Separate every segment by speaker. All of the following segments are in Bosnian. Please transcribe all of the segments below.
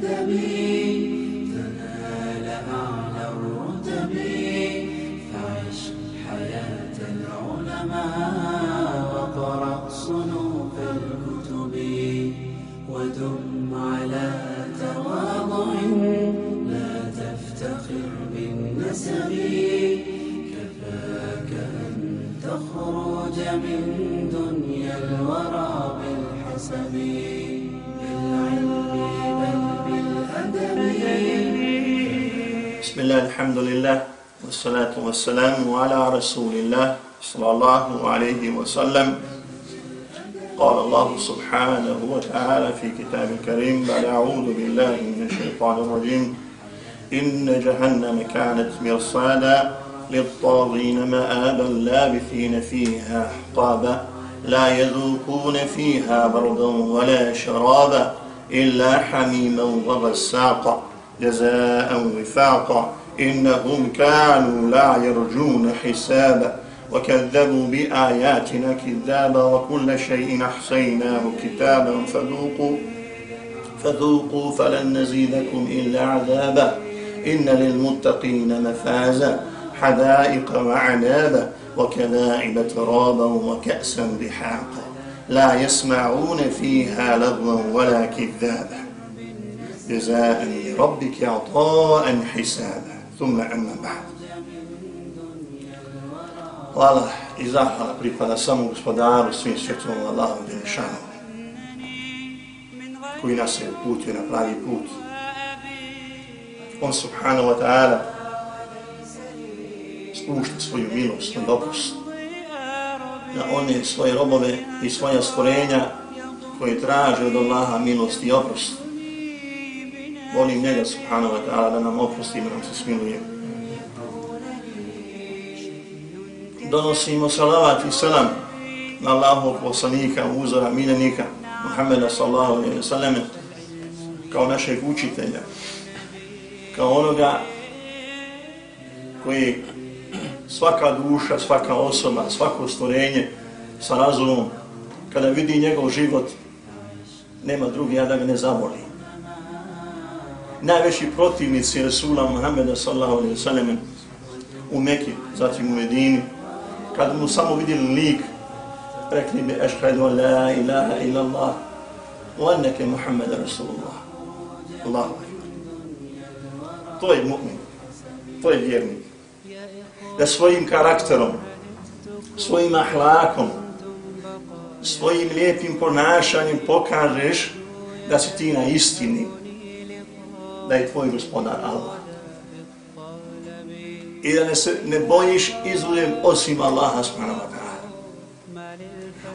Speaker 1: بالأدب تنال أعلى الرتب فعش حياة العلماء وقرأ صنوف الكتب ودم على تواضع لا تفتخر بالنسب كفاك أن تخرج من دنيا الورى بالحسب.
Speaker 2: الله الحمد لله والصلاة والسلام على رسول الله صلى الله عليه وسلم. قال الله سبحانه وتعالى في كتاب الكريم بعد أعوذ بالله من الشيطان الرجيم. إن جهنم كانت مرصادا للطاغين مآبا لابثين فيها أحقابا لا يذوقون فيها بردا ولا شرابا إلا حميما وغساقا جزاء وفاقا. إنهم كانوا لا يرجون حسابا وكذبوا بآياتنا كذابا وكل شيء أحصيناه كتابا فذوقوا فذوقوا فلن نزيدكم إلا عذابا. إن للمتقين مفازا. حدائق وعنابا وكنائب ترابا وكأسا بحاقا. لا يسمعون فيها لغوا ولا كذابا. جزاء لربك عطاء حسابا. ثم أما بعد Hvala i zahvala pripada samo gospodaru svim svjetom Allahom Đelešanom koji nas je uputio na pravi put. On subhanahu wa ta'ala spušta svoju milost na dopust na one svoje robove i svoja stvorenja koje traže od Allaha milost i oprost. Molim njega subhanahu wa ta'ala da nam oprosti i nam se smiluje. Donosimo salavat i salam na Allahog poslanika, uzora, miljenika, Muhammeda sallahu alaihi wa sallam, kao našeg učitelja, kao onoga koji svaka duša, svaka osoba, svako stvorenje sa razumom, kada vidi njegov život, nema drugi, ja da ga ne zaboli. Najveći protivnici Resula Muhammeda sallahu alaihi sallam u Mekki, zatim u Medini, kad mu samo vidjeli lik, rekli bi ešhedu la ilaha illa Allah, wa anneke Muhammeda Rasulullah. Allahu. To je mu'min, to je vjernik. Da svojim karakterom, svojim ahlakom, svojim lijepim ponašanjem pokažeš da si ti na istini, da je tvoj gospodar Allah. I da ne, se, ne bojiš izuljem osim Allaha subhanahu wa ta'ala.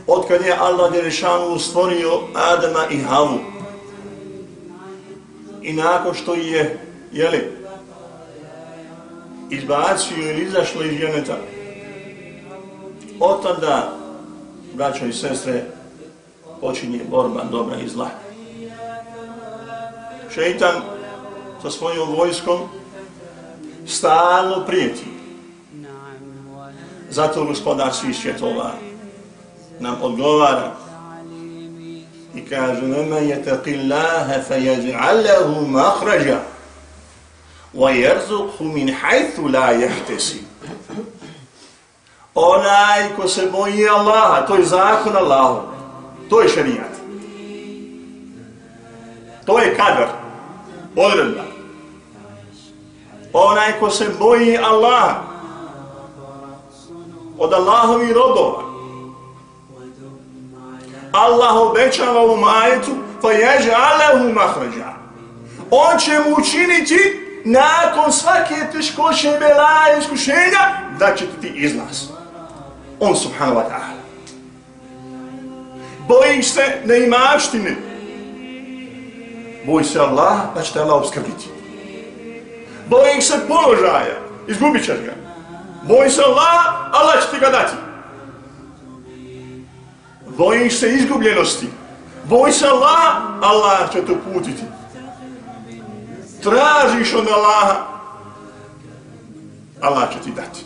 Speaker 2: Otkad je Allah Đerešanu stvorio Adama i Havu i nakon što je, jeli, izbacio ili izašlo iz dženeta, od tada, braćo i sestre, počinje borba dobra i zla. Šeitan sa svojom vojskom stalno prijeti. Zato gospodar svih svjetova nam odgovara i kaže nema je taqi Allahe fe jeđa'allahu mahrađa wa jerzuqhu min hajthu la jehtesi. Onaj ko se boji Allaha, to je zakon Allahu, to je šarijat. To je kadar, odredba. Onaj ko se boji Allaha, od Allahovi robova, Allah obećava u majetu, fa ježe Allahu mahrađa. On će mu učiniti nakon svake teškoće, belaje, iskušenja, da će ti izlaz. On subhanahu wa ta'ala. Bojiš se neimaštine. Boj se Allah, pa će te Allah obskrbiti. Bojim se položaja, izgubit ćeš ga. Boj se Allah, Allah će ti ga dati. Bojim se izgubljenosti. Boj se Allah, Allah će te putiti. Tražiš od Allaha, Allah će ti dati.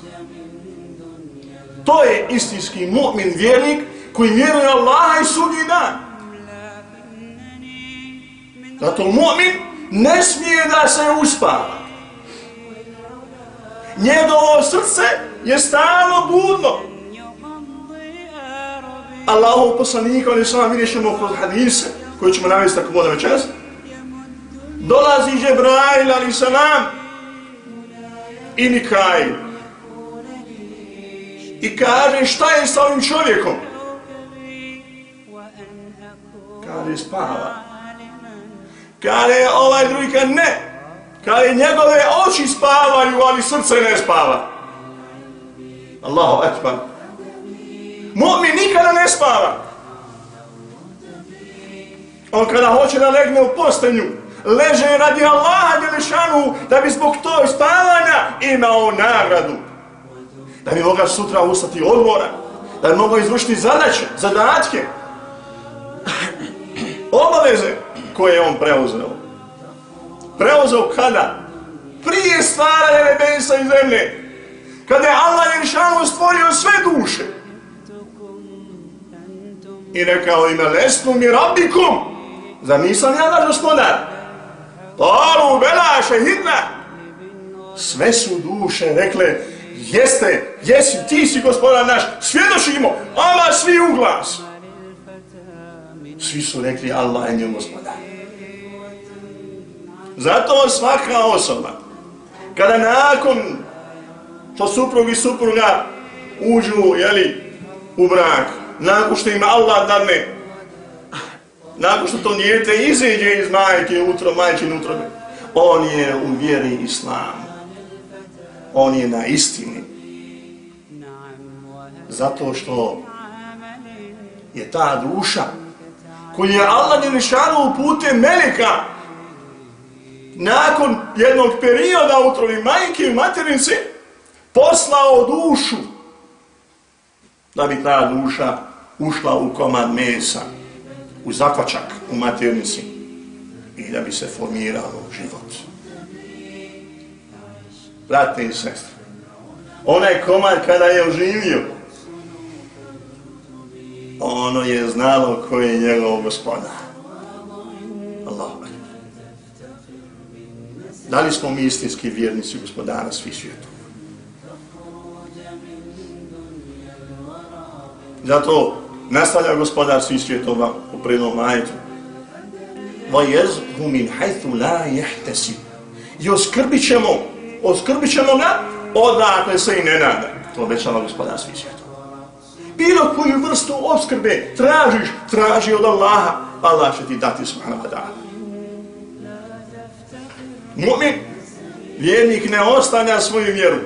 Speaker 2: To je istinski mu'min vjernik koji vjeruje Allaha i sudnji dan. Zato mu'min ne smije da se uspava. Njegovo srce je stalno budno. Allahu poslanika, ali sam vidjet ćemo kroz hadise, koje ćemo navesti tako bodo večeras, dolazi Džebrail, ali salam, i Mikail. I kaže, šta je sa ovim čovjekom? Kaže, spava. Kaže, ovaj drugi kaže, ne. Kaže, njegove oči spavaju, ali srce ne spava. Allahu ekbar. Mu'min nikada ne spava. On kada hoće da legne u postanju, leže radi Allaha Đelešanu da bi zbog tog spavanja imao nagradu. Da bi mogao sutra ustati odmora, da bi mogao izvršiti zadaće, zadatke, obaveze koje je on preuzeo. Preuzeo kada? Prije stvaranja nebesa i zemlje. Kada je Allah Jeršanu stvorio sve duše. I rekao ime lesnu mi rabbikum. Zar nisam ja naš gospodar? Paru, bela, šehidna. Sve su duše rekle, jeste, jesi, ti si gospodar naš, svjedočimo, ama svi u glas. Svi su rekli, Allah je njom gospodar. Zato svaka osoba, kada nakon što suprug i supruga uđu, jeli, u brak, nakon što im Allah dadne nakon što to njete iziđe iz majke utro, majčin utrobe, on je u vjeri islamu. On je na istini. Zato što je ta duša koju je Allah Đelešanu putem Meleka nakon jednog perioda utrovi majke i materinci poslao dušu da bi ta duša ušla u komad mesa u zakvačak u maternici i da bi se formiralo život. Brate i sestre, onaj komad kada je oživio, ono je znalo ko je njegov gospodar. Da li smo mi istinski vjernici gospodara svih svijetova? Zato nastavlja gospodar svih svjetova u prednom ajetu. وَيَزْهُ مِنْ حَيْثُ لَا يَحْتَسِبُ I oskrbit ćemo, oskrbit ćemo ga odakle se i ne nada. To obećava gospodar svih svjetova. Bilo koju vrstu oskrbe tražiš, traži od Allaha, Allah će ti dati subhanahu wa ta'ala. Mu'min, vjernik ne ostavlja svoju vjeru.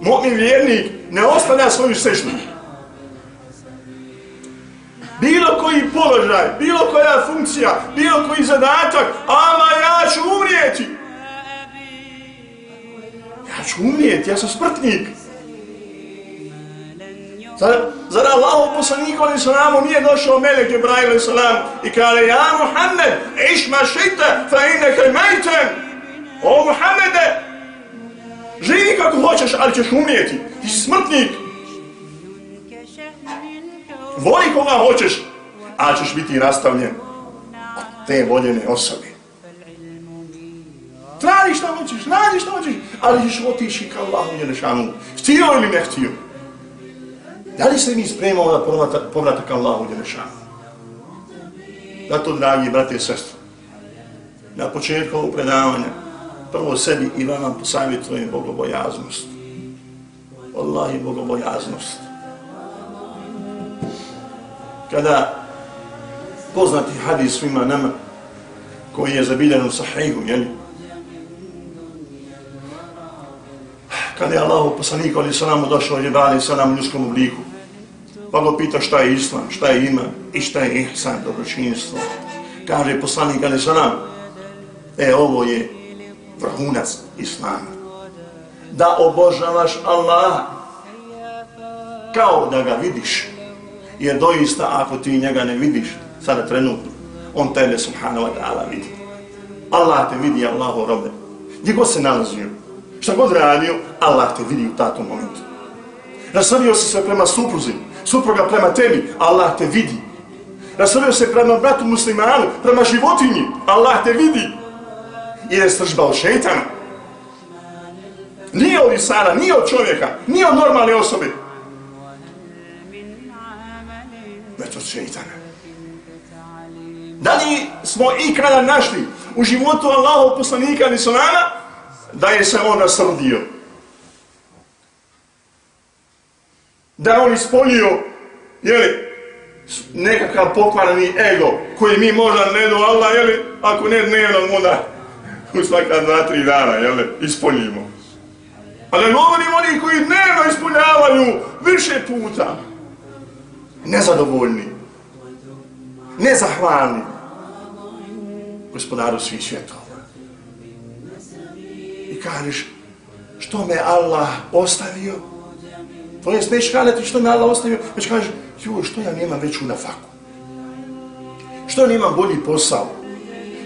Speaker 2: Mu'min, vjernik ne ostavlja svoju sežnu bilo koji položaj, bilo koja funkcija, bilo koji zadatak, ama ja ću umrijeti. Ja ću umrijeti, ja sam smrtnik. Zar, zar Allahu poslaniku ali salamu nije došao Melek Ibrahim salam i kale Ja Muhammed, iš ma šita, fa inneke majten. O Muhammede, živi kako hoćeš, ali ćeš umrijeti. Ti si smrtnik voli koga hoćeš, ali ćeš biti rastavljen od te voljene osobe. Tradi šta hoćeš, radi šta hoćeš, ali ćeš otići ka Allahu Đelešanu. Htio ili ne htio? Da li se mi spremamo na povratak, povratak Allahu Đelešanu? Zato, dragi brate i sestre, na početku ovog predavanja, prvo sebi i vama posavjetujem bogobojaznost. Wallahi, bogobojaznost kada poznati hadis svima nama koji je zabiljen u sahihu, jel? Kada je Allah poslanik ali sa nama došao je bali sa u ljudskom obliku, pa pita šta je islam, šta je iman i šta je ihsan, dobročinjstvo. Kaže poslanik ali Sanam, e ovo je vrhunac islama. Da obožavaš Allaha kao da ga vidiš, Jer doista, ako ti njega ne vidiš, sada trenutno, on tebe, subhanahu wa ta'ala, vidi. Allah te vidi, Allahu robe. Gdje god se nalazio, šta god radio, Allah te vidi u tatom momentu. Rastavio si se prema supruzi, supruga prema tebi, Allah te vidi. Rasulio se prema bratu muslimanu, prema životinji. Allah te vidi. I je stržba od šeitana. Nije od insana, nije od čovjeka, nije od normalne osobe. Već od šeitana. Da li smo ikada našli u životu Allahov poslanika Nisonana, da je se on rasrdio? Da on ispolio, jeli, nekakav pokvarani ego koji mi možda ne do Allah, jeli, ako ne dnevno, onda u svaka dva, tri dana, jeli, ispoljimo. Ali govorim oni koji dnevno ispoljavaju više puta. Nezadovoljni. Nezahvalni. Gospodaru svih svjetova. I kažeš, što me Allah ostavio? To jest, nećeš kazati što me Allah ostavio, već kaže, joj, što ja nemam veću na faku? Što ja nemam bolji posao?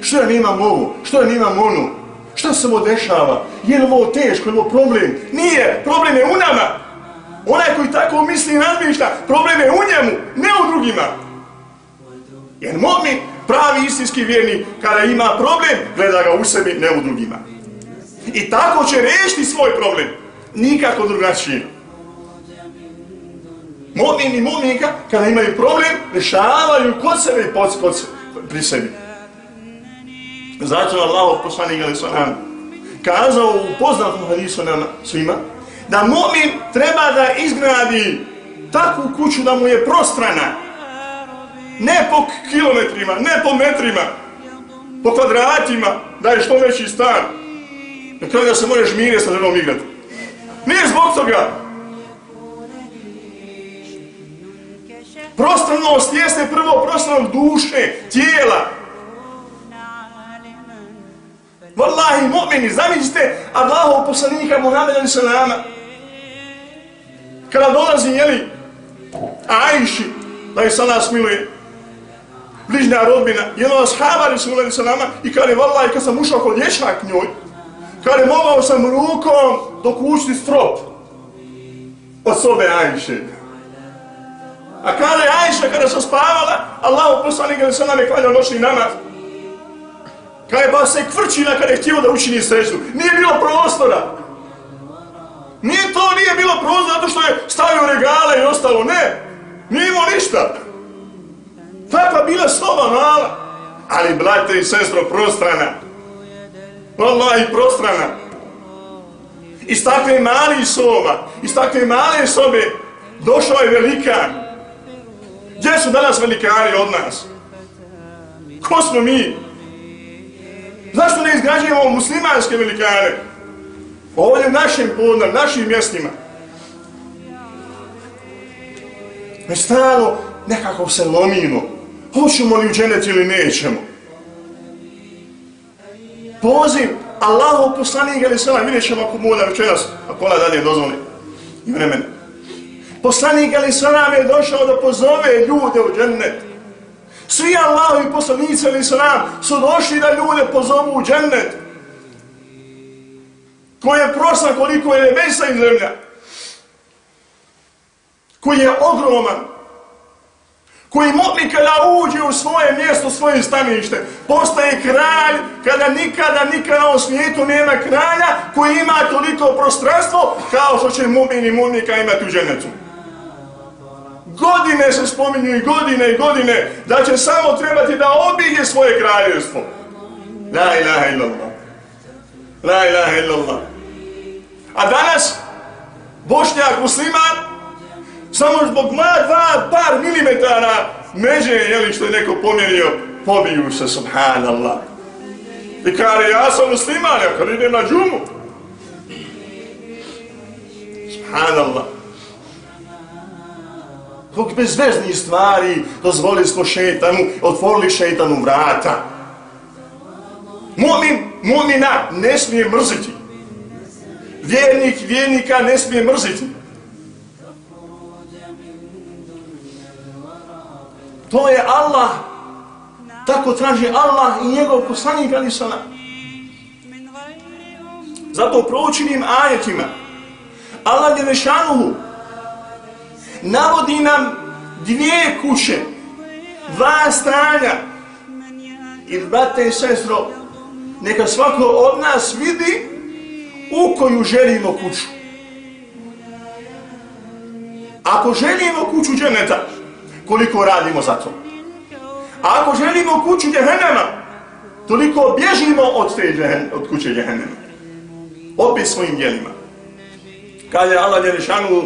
Speaker 2: Što ja nemam ovo? Što ja nemam ono? Šta se ovo dešava? Je li ovo teško? Je li ovo problem? Nije! Problem je u nama! Onaj koji tako misli i razmišlja, problem je u njemu, ne u drugima. Jer momi pravi istinski vjerni, kada ima problem, gleda ga u sebi, ne u drugima. I tako će rešiti svoj problem. Nikako drugačije. Mu'min i mu'minka, kada imaju problem, rešavaju kod sebe i pod, pod, pri sebi. Zato Allah poslanik ali su kazao u poznatom hadisu nam svima, da mu'min treba da izgradi takvu kuću da mu je prostrana, ne po kilometrima, ne po metrima, po kvadratima, da je što veći stan. Na kraju da se možeš mire sa ženom igrati. Nije zbog toga, Prostranost jeste prvo prostranost duše, tijela. Wallahi, mu'mini, zamislite Allahov poslanika Muhammeda ni salama. Kada dolazi, jeli, Ajši, da je sada smiluje, bližnja rodbina, jedno ashaba Rasulullah ni salama, i kada je, wallahi, kad sam ušao kod lječak njoj, kada je mogao sam rukom dokućiti strop od sobe Ajše. A kada Ajša, kada se spavala, Allah poslanik ili se nam je klanjao noćni namaz. Kada je ba se kvrčila kada je htio da učini seždu. Nije bilo prostora. Nije to, nije bilo prostora zato što je stavio regale i ostalo. Ne, nije imao ništa. Takva bila soba mala. Ali, brate i sestro, prostrana. Allah i prostrana. Iz takve mali soba, iz takve male sobe, došao je velikan. Gdje su danas velikari od nas? Ko smo mi? Zašto ne izgrađujemo muslimanske velikane? Ovdje našim podnam, našim mjestima. Mi stalo nekako se lomimo. Hoćemo li u dženet ili nećemo? Poziv Allahu poslanik ili sada vidjet ćemo ako bude večeras, ako ona dalje dozvoli. I vremena. Poslanik Ali Salam je došao da pozove ljude u džennet. Svi Allahovi poslanici Ali Salam su došli da ljude pozovu u džennet. Koji je prosla koliko je nebesa i zemlja. Koji je ogroman. Koji mogli kada uđe u svoje mjesto, svoje stanište, postaje kralj kada nikada, nikada na svijetu nema kralja koji ima toliko prostranstvo kao što će mu'min i mu'nika imati u džennetu godine se spominju i godine i godine da će samo trebati da obilje svoje kraljevstvo. La ilaha illallah. La ilaha illallah. A danas, bošnjak musliman, samo zbog dva par milimetara međe, jeli što je neko pomjerio, pobiju se, subhanallah. I kare, ja sam musliman, ja kad idem na džumu. Subhanallah zbog bezveznih stvari dozvolili smo šeitanu, otvorili šeitanu vrata. Mumin, mumina ne smije mrziti. Vjernik, vjernika ne smije mrziti. To je Allah. Tako traži Allah i njegov poslanik ali sana. Zato proučinim ajetima Allah je nešanuhu navodi nam dvije kuće Dva stanja. I brate i sestro, neka svako od nas vidi u koju želimo kuću. Ako želimo kuću dženeta, koliko radimo za to? A ako želimo kuću džehennema, toliko bježimo od, te džehen, od kuće džehennema. Opet svojim djelima. Kaže Allah Đelešanu,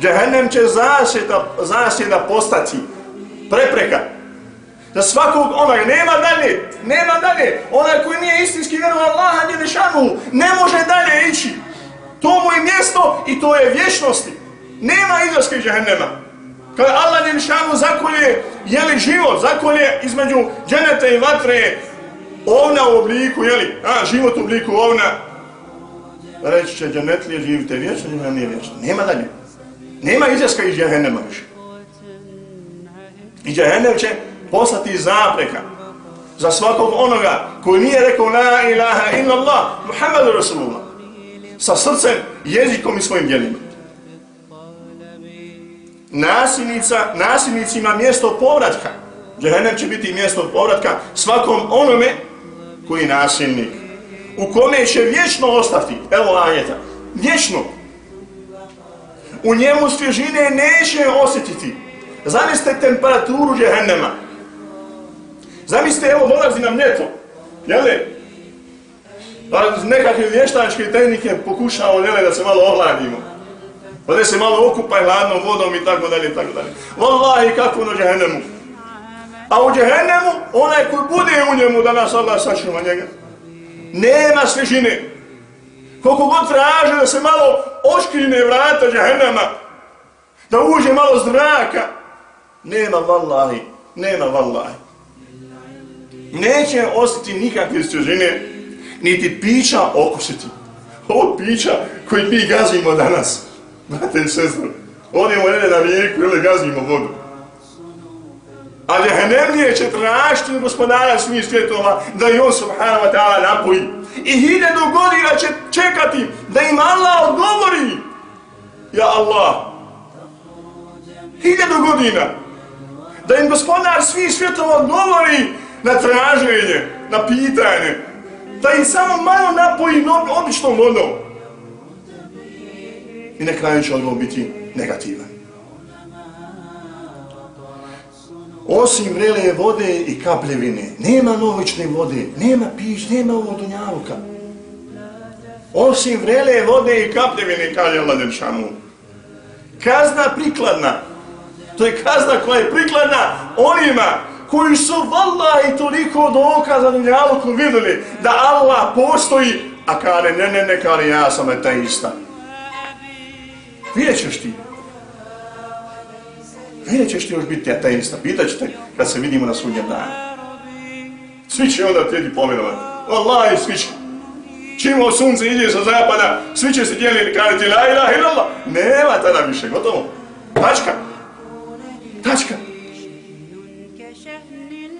Speaker 2: džehennem će zasjeda, zasjeda postati prepreka. Za svakog onaj, nema dalje, nema dalje. Onaj koji nije istinski vjerovan Allaha Đelešanu, ne može dalje ići. To mu je mjesto i to je vječnosti. Nema izlaske iz džehennema. Kada Allah Đelešanu zakolje, jeli život, zakolje između dženeta i vatre, ovna u obliku, jeli, a, život u obliku ovna, reći će dženetlije živite vječno, dženetlije nije vječno. Nema dalje. Nema izlaska iz džehennema više. I džehennem će poslati zapreka za svakog onoga koji nije rekao la ilaha illa Allah, Muhammedu Rasulullah, sa srcem, jezikom i svojim djelima. Nasilnica, nasilnicima mjesto povratka. Džehennem će biti mjesto povratka svakom onome koji je nasilnik. U kome će vječno ostati, evo ajeta, vječno. U njemu svježine neće osjetiti. Zamislite temperaturu džehennema. Zamislite, evo, dolazi nam ljeto. Jele? Pa nekakve vještačke tehnike pokušao jele, da se malo ohladimo. Pa da se malo okupaj hladnom vodom i tako dalje, i tako dalje. Wallahi, kako na džehennemu. A u džehennemu, onaj koji bude u njemu, da nas Allah sačuva njega, nema svežine. Koliko god traže da se malo oškrine vrata džehennema, da uđe malo zraka, nema vallahi, nema vallahi. Neće ostati nikakve svežine, niti pića okusiti. Ovo pića koji mi gazimo danas, brate i sestre. odimo jedne na rijeku ili gazimo vodu. A Jehenemlije će tražiti gospodara svih svjetova da i on subhanahu wa ta'ala napoji. I hiljadu godina će čekati da im Allah odgovori. Ja Allah. Hiljadu godina. Da im gospodar svih svjetova odgovori na traženje, na pitanje. Da im samo malo napoji običnom vodom. I na kraju će odgovor biti negativan. Osim vrele vode i kapljevine, nema novične vode, nema pić, nema ovo dunjavuka. Osim vrele vode i kapljevine, kaže Allah Deršanu. Kazna prikladna, to je kazna koja je prikladna onima koji su valla i toliko dokaza dunjavuku vidjeli da Allah postoji, a kare ne, ne, ne, kare ja sam ateista. Vidjet ćeš ti, nećeš ti još biti ateista? Pitat te kad se vidimo na sudnjem danu. Svi će onda tijedi pomirovati. Wallahi, svi će. Čimo sunce ide sa zapada, svi će se dijeliti kariti la ilaha illallah. Nema tada više, gotovo. Tačka. Tačka.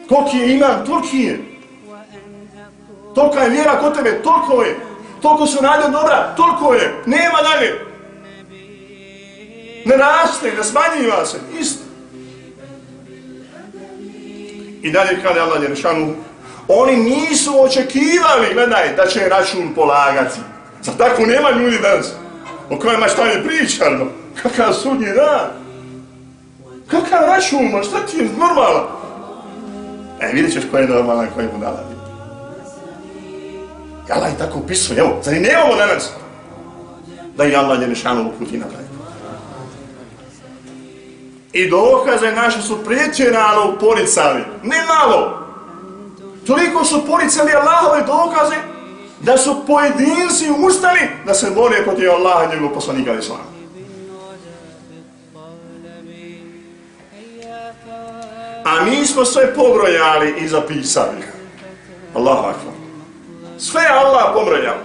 Speaker 2: Koliki je iman, toliki je. Tolika je vjera kod tebe, toliko je. Toliko su radio dobra, toliko je. Nema dalje ne raste, ne smanjiva se, isto. I dalje kada je Allah Jerešanu, oni nisu očekivali, gledaj, da će račun polagati. Za tako nema ljudi danas, o kojima šta je pričano, kakav sudnji dan. Kakav račun, ma šta ti je normalno? E, vidjet ćeš ko je normalan, ko je budala. Allah je tako upisao, evo, zar i nemamo danas? Da i Allah Jerešanu uputi napravi. I dokaze naše su pretjerano poricali. Ne malo. Toliko su poricali Allahove dokaze da su pojedinci ustali da se bore protiv Allaha i njegovog poslanika Islama. A mi smo sve pobrojali i zapisali. Allahu akbar. Sve Allah pobrojao.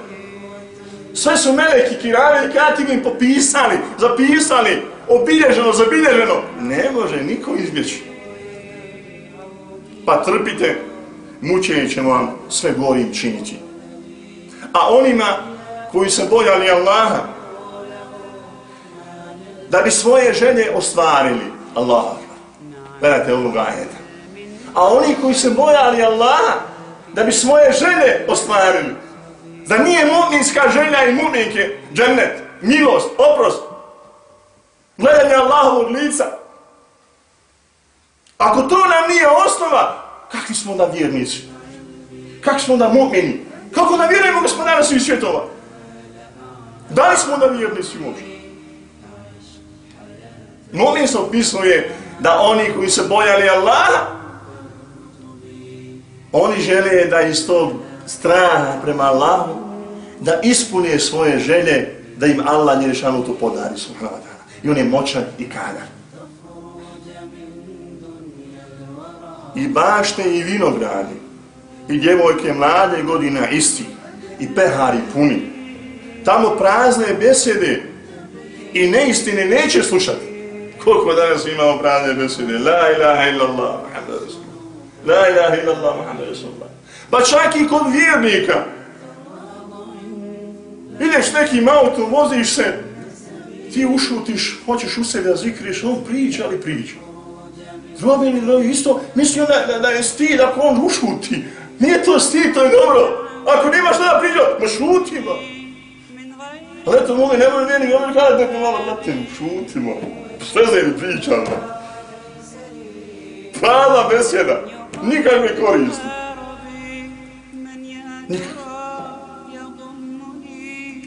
Speaker 2: Sve su meleki, kirave i katibim popisali, zapisali obilježeno, zabilježeno, ne može niko izbjeći. Pa trpite, mučenje ćemo vam sve gorim činiti. A onima koji se bojali Allaha, da bi svoje želje ostvarili, Allah, gledajte ovog ajeta, A oni koji se bojali Allaha, da bi svoje želje ostvarili, da nije mu'minska želja i mu'minke, džennet, milost, oprost, gledanje Allahovog lica. Ako to nam nije osnova, kakvi smo da vjernici? Kako smo da mu'mini? Kako da vjerujemo gospodara svih svjetova? Da li smo da vjernici možda? Mu'min se opisuje da oni koji se bojali Allaha, oni žele da iz tog straha prema Allahu, da ispune svoje želje, da im Allah njerišanu to podari, subhanahu wa ta'ala. I on je moćan i kadar. I bašte i vinogradi, i djevojke mlade godina isti, i pehari puni. Tamo prazne besede i neistine neće slušati. Koliko danas imamo prazne besede? La ilaha illallah, Muhammed Rasulullah. La ilaha illallah, Muhammed Rasulullah. Pa čak i kod vjernika. Ideš nekim autom, voziš se, ti ušutiš, hoćeš u sebe da zikriš, on priča, ali priča. Drobini, drobi, isto, misli onda da, da je stid ako on ušuti. Nije to stid, to je dobro. Ako nemaš šta da priča, ma šuti, ba. Ali eto, mogu, ne može meni, ne može kada da malo, brate, šutimo. Sve za ili pričam, ba. Prava besjeda, nikakve koristi. Nikakve.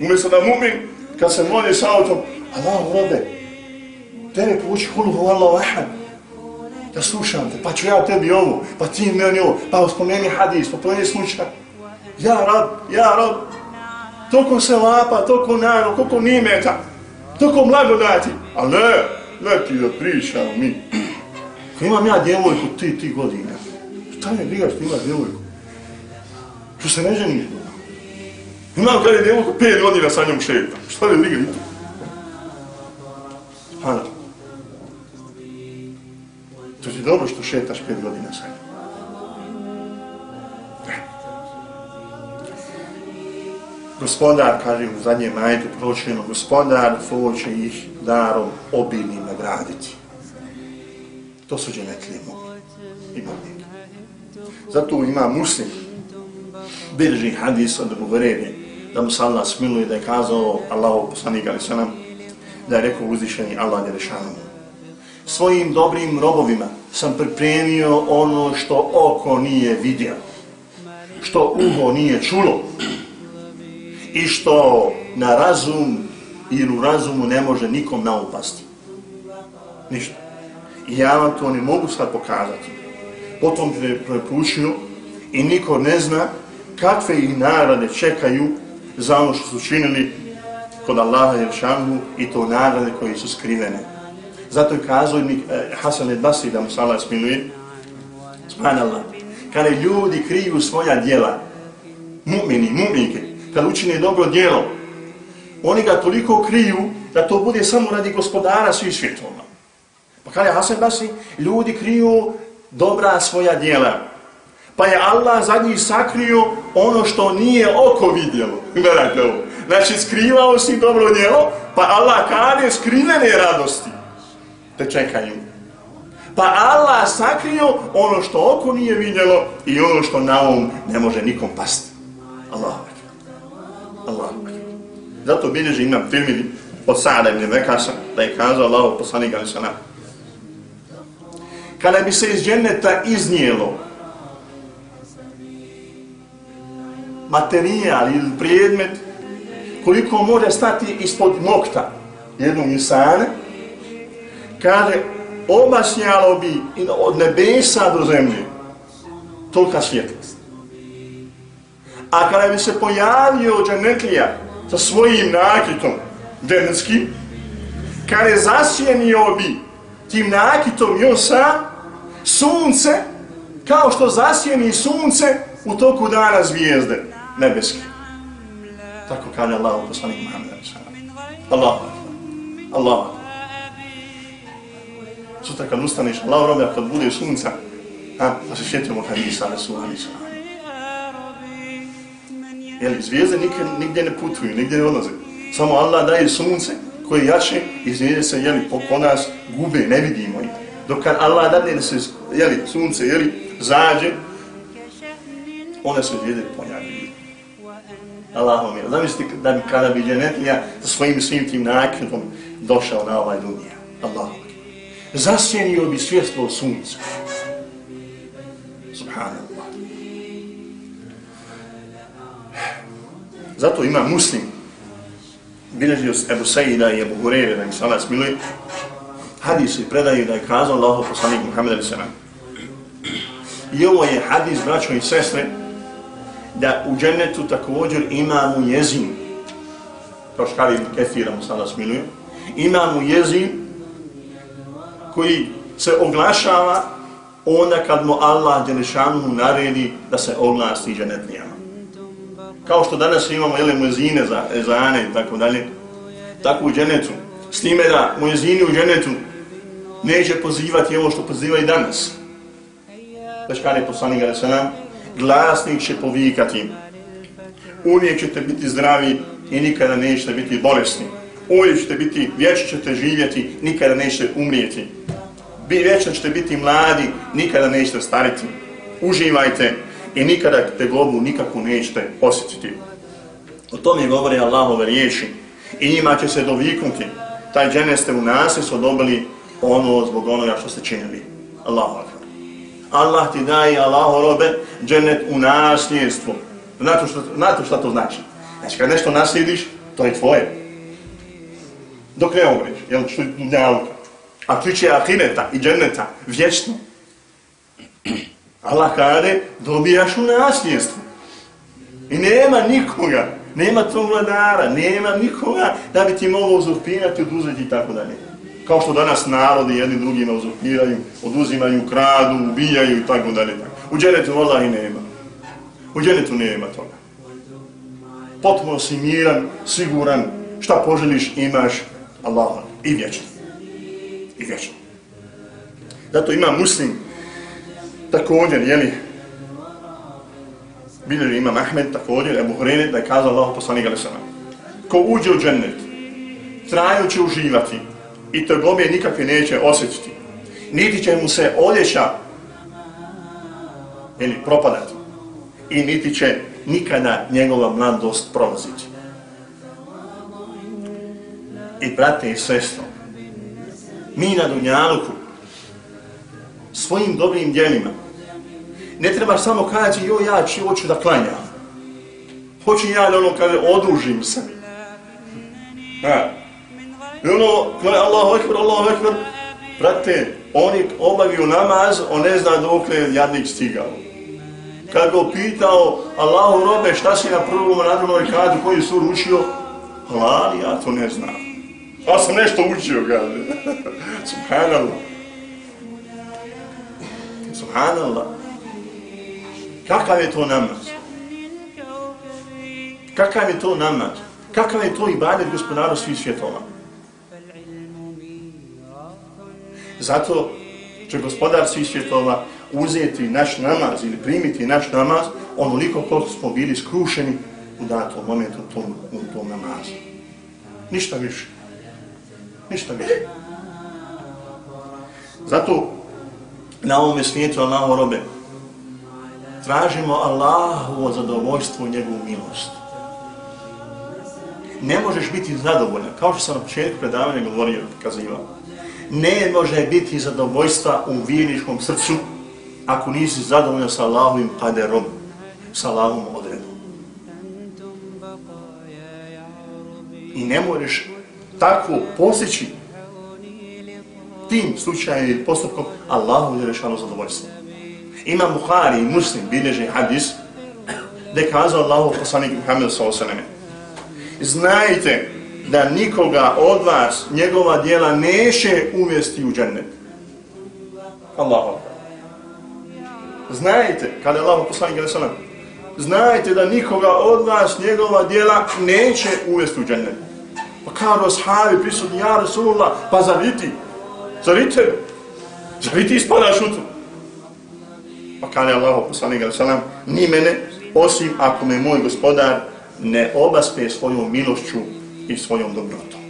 Speaker 2: Umjesto da mumin, kad se moli sa autom, Allah, robe, tebe povuči kulu hu Allah ahad, ja slušam te, pa ću ja tebi ovo, pa ti meni ovo, pa uspomeni hadis, pa pomeni slučaj. Ja rab, ja rab, toliko se lapa, toliko nano, koliko nimeta, toliko mlagodati, a ne, ne ti da pričam mi. Ko imam ja djevojku ti, ti godina, šta me briga što ima djevojku? Što se ne ženiš? Imam kada je djevojku pet godina sa njom šeta, šta me briga? To To je dobro što šetaš pet godina sa njom. Gospodar, kaže u zadnjem majetu pročeno, gospodar hoće ih darom obilnim nagraditi. To su dženetlije imovnike. Zato ima muslim, bilži hadis od Buvrede, da mu se Allah smiluje, da je kazao Allahu poslanik ali nam, da je rekao uzvišeni Allah je. Svojim dobrim robovima sam pripremio ono što oko nije vidio, što uho nije čulo, i što na razum ili u razumu ne može nikom naupasti. Ništa. I ja vam to ne mogu sad pokazati. Potom te prepušio i niko ne zna kakve ih narade čekaju za ono što su činili kod Allaha Jeršanu i to nagrade koje su skrivene. Zato je kazao mi eh, Hasan el Basri da mu se Allah smiluje. Subhanallah. Kada ljudi kriju svoja djela, mu'mini, mu'minke, kada učine dobro djelo, oni ga toliko kriju da to bude samo radi gospodara svih svjetova. Pa kada je Hasan Basri, ljudi kriju dobra svoja djela. Pa je Allah za njih sakrio ono što nije oko vidjelo. Gledajte ovo. Znači, skrivao si dobro djelo, pa Allah kane skrivene radosti. Te čekaju. Pa Allah sakrio ono što oko nije vidjelo i ono što na um ne može nikom pasti. Allah. Allah. Zato bilježi imam filmi od Sa'ada ibn Vekasa, da je kazao Allah poslanik ali sa nam. Kada bi se iz dženeta iznijelo materijal ili prijedmet koliko može stati ispod nokta jednog insana, kaže, obasnjalo bi od nebesa do zemlje tolika svjetlost. A kada bi se pojavio džanetlija sa svojim nakitom dženeckim, kada je zasjenio bi tim nakitom i on sa sunce, kao što zasjeni sunce u toku dana zvijezde nebeske. Tako kaže Allah u poslanik Muhammed. Allah. Allah. Sutra kad ustaneš, Allah robe, kad bude sunca, a, pa se šetimo hadisa, Ali, hadisa. Jeli, zvijezde nikad, nigdje ne putuju, nigdje ne odlaze. Samo Allah daje sunce koje jače i zvijezde se, jeli, po, nas gube, ne vidimo ih. Dok kad Allah dadne da se, jeli, sunce, jeli, zađe, one se zvijezde pojavljaju. Allahom mi, zamislite da bi kada bi dženetlija sa svojim svim tim nakredom došao na ovaj dunija. Allahom. Zasjenio bi svjetlo u suncu. Subhanallah. Zato ima muslim, bilježio Ebu Sejida i Ebu Hurere, da im se Allah smiluje, hadisi predaju da je kazao Allah poslanik Muhammed Ali Sena. I ovo je hadis, braćo i sestre, da u džennetu također imamo jezin, kao škarim kefira mu sada smiluje, imamo jezin koji se oglašava onda kad mu Allah Đelešanu naredi da se oglasi džennetlijama. Kao što danas imamo jele muezine za ezane i tako dalje, tako u džennetu. S time da muezini u džennetu neće pozivati ovo što poziva i danas. Već kada je poslanik kada glasnik će povikati. Uvijek ćete biti zdravi i nikada nećete biti bolesni. Uvijek ćete biti, vječno ćete živjeti, nikada nećete umrijeti. Bi vječno ćete biti mladi, nikada nećete stariti. Uživajte i nikada te globu nikako nećete osjetiti. O tome govore Allahove riječi i njima će se doviknuti. Taj džene ste u nasljedstvo su dobili ono zbog onoga što ste činili. Allahu akbar. Allah ti daje, Allahu robe, džennet u nasljedstvo. Znate što, znate što to znači? Znači, kad nešto naslijediš, to je tvoje. Dok ne umreš, jel što je dunjavka. A tiče ahireta i dženneta vječno. Allah kade, dobijaš u nasljedstvo. I nema nikoga, nema tog vladara, nema nikoga da bi ti mogao uzurpirati, oduzeti i tako dalje kao što danas narodi jedni drugima uzurpiraju, oduzimaju, kradu, ubijaju i tako dalje. U dženetu voda i nema. U dženetu nema toga. Potpuno si miran, siguran, šta poželiš imaš Allah i vječno. I vječno. Zato ima muslim također, jeli, bilježi ima Ahmed također, Ebu Hrene, da je kazao Allah poslanik Ali Ko uđe u džennet, trajno će uživati, i trgobe nikakve neće osjetiti. Niti će mu se olješa ili propadati. I niti će nikada njegova mladost prolaziti. I brate i sestro, mi na Dunjaluku svojim dobrim djelima ne treba samo kaći joj ja ću hoću da klanjam. Hoću ja da ono kaže odružim se. Ha. I ono, kada Allahu ekber, Allahu ekber, brate, oni obaviju namaz, on ne zna dok je jadnik stigao. Kad go pitao, Allahu robe, šta si na prvom, na drugom rekadu, koji sur učio? Allah, ja to ne znam. Ja sam nešto učio, kaže. Subhanallah. Subhanallah. Kakav je to namaz? Kakav je to namaz? Kakav je to ibadet gospodaru svih svjetova? Zato će gospodar svih svjetova uzeti naš namaz ili primiti naš namaz onoliko koliko smo bili skrušeni u datom momentu u tom, u tom namazu. Ništa više. Ništa više. Zato na ovome svijetu Allaho robe tražimo Allahovo zadovoljstvo i njegovu milost. Ne možeš biti zadovoljan, kao što sam na početku predavanja govorio, kazivao ne može biti zadovoljstva u vjerničkom srcu ako nisi zadovoljan sa Allahovim kaderom, sa Allahovom odredom. I ne možeš tako posjeći tim slučajem ili postupkom Allahu je rešano zadovoljstvo. Ima Buhari i Muslim bilježi hadis da je kazao Allahu poslanik Muhammed s.a.v. Znajte da nikoga od vas njegova dijela neće uvesti u džennet. Allahu Znajte, kada je Allah poslanik gledaj sallam, znajte da nikoga od vas njegova dijela neće uvesti u džennet. Pa kao ashabi prisutni, ja Rasulullah, pa zaviti, zavite, zaviti ispadaš u to? Pa kada je Allah poslanik gledaj sallam, ni mene, osim ako me moj gospodar ne obaspe svojom milošću i svojom dobrotom.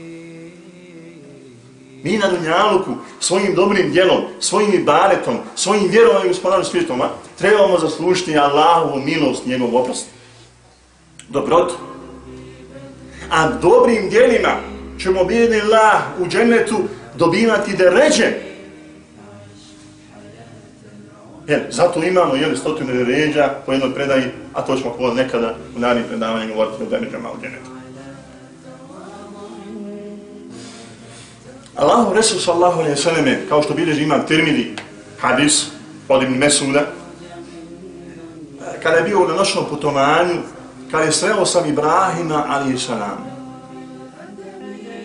Speaker 2: Mi na Dunjaluku svojim dobrim djelom, svojim ibaretom, svojim vjerovanjem gospodarom svijetom, trebamo zaslužiti Allahovu milost, njegov oprost. Dobrotu. A dobrim djelima ćemo biti lah u džennetu dobivati da ređe. Jer, zato imamo jeli, stotinu ređa po jednoj predaji, a to ćemo kod nekada u narednim predavanjima govoriti o deređama u džennetu. Allahu Resul sallahu alaihi sallam kao što bilježi imam Tirmidi, hadis od Ibn Mesuda, kada je bio na noćnom putovanju, kada je sreo sam Ibrahima alaihi sallam.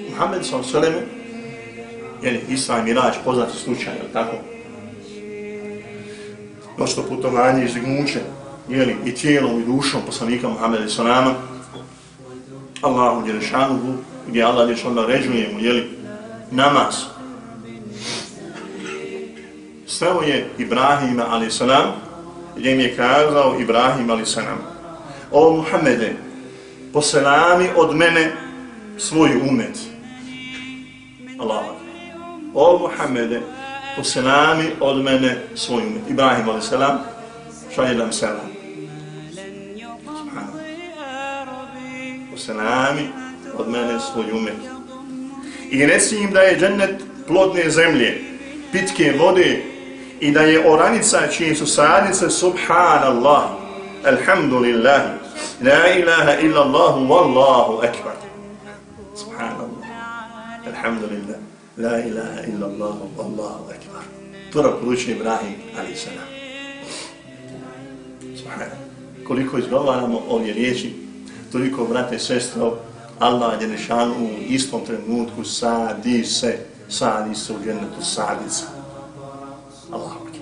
Speaker 2: Muhammed sallahu alaihi sallam, jeli, Isra i Mirađ, poznati slučaj, jel tako? Noćno putovanje, izdignuće, jeli, i tijelom i dušom poslanika Muhammeda sallam, Allahu Đerešanuhu, gdje Allah Đerešanuhu naređuje mu, jeli, namaz. Stao je Ibrahima a.s. gdje im je kazao Ibrahim a.s. O Muhammede, poselami od mene svoj umet. Allah. O Muhammede, poselami od mene svoj umet. Ibrahim a.s. šalje nam selam. Poselami od mene svoj umet i reci im da je džennet plodne zemlje, pitke vode i da je oranica čije su sadnice subhanallah, alhamdulillah, la ilaha illallah, wallahu akbar. Subhanallah, alhamdulillah, la ilaha illallah, wallahu akbar. Tura poručuje Ibrahim, ali salam. Subhanallah. Koliko izgovaramo ovdje riječi, toliko, brate, sestro, Allah je nešan u istom trenutku sadi se, sadi se u džennetu sadica. Allah hoće.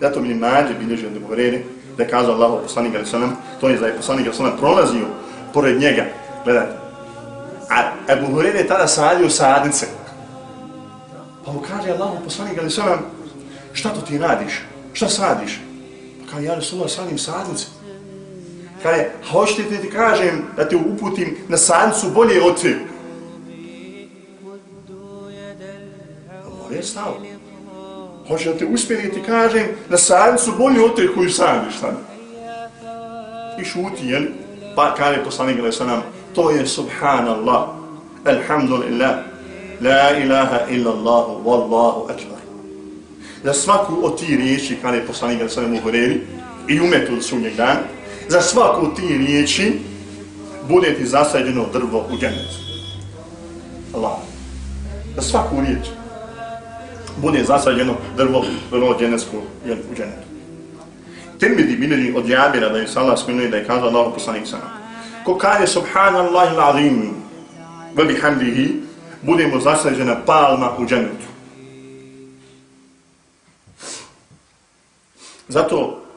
Speaker 2: Zato mi mađe bilježi od Buhrere, da je kazao Allah poslanik ali sallam, to je da je poslanik ali sallam prolazio pored njega, gledajte. A Ebu Hurere je tada sadio sadnice. Pa mu kaže Allah poslanik ali sallam, šta to ti radiš? Šta sadiš? Pa kao ja Resulullah sadim sadnice. Kaže, hoćete ti ti kažem da te uputim na sancu bolje od te. Ovo je stao. Hoće da te uspjeti ti kažem na sancu bolje od te koju sadiš tamo. I šuti, jel? Pa kaže poslanik gleda Sanam, to je subhanallah, alhamdulillah, la ilaha illallahu, wallahu akbar. Za svaku od ti riječi, kaže poslanik gleda sa u Horeri, i umetu od sunnjeg dana, za svaku ti riječi bude ti zasađeno drvo u dženetu. Allah. Za svaku riječ bude zasađeno drvo u dženecku u dženetu. Tirmidi bilježi od Jabira da je sallah spomenuli da je kazao Allah poslanik sana. Ko kaže subhanallahi l'azim ve bihamdihi bude mu zasađena palma u dženetu. Zato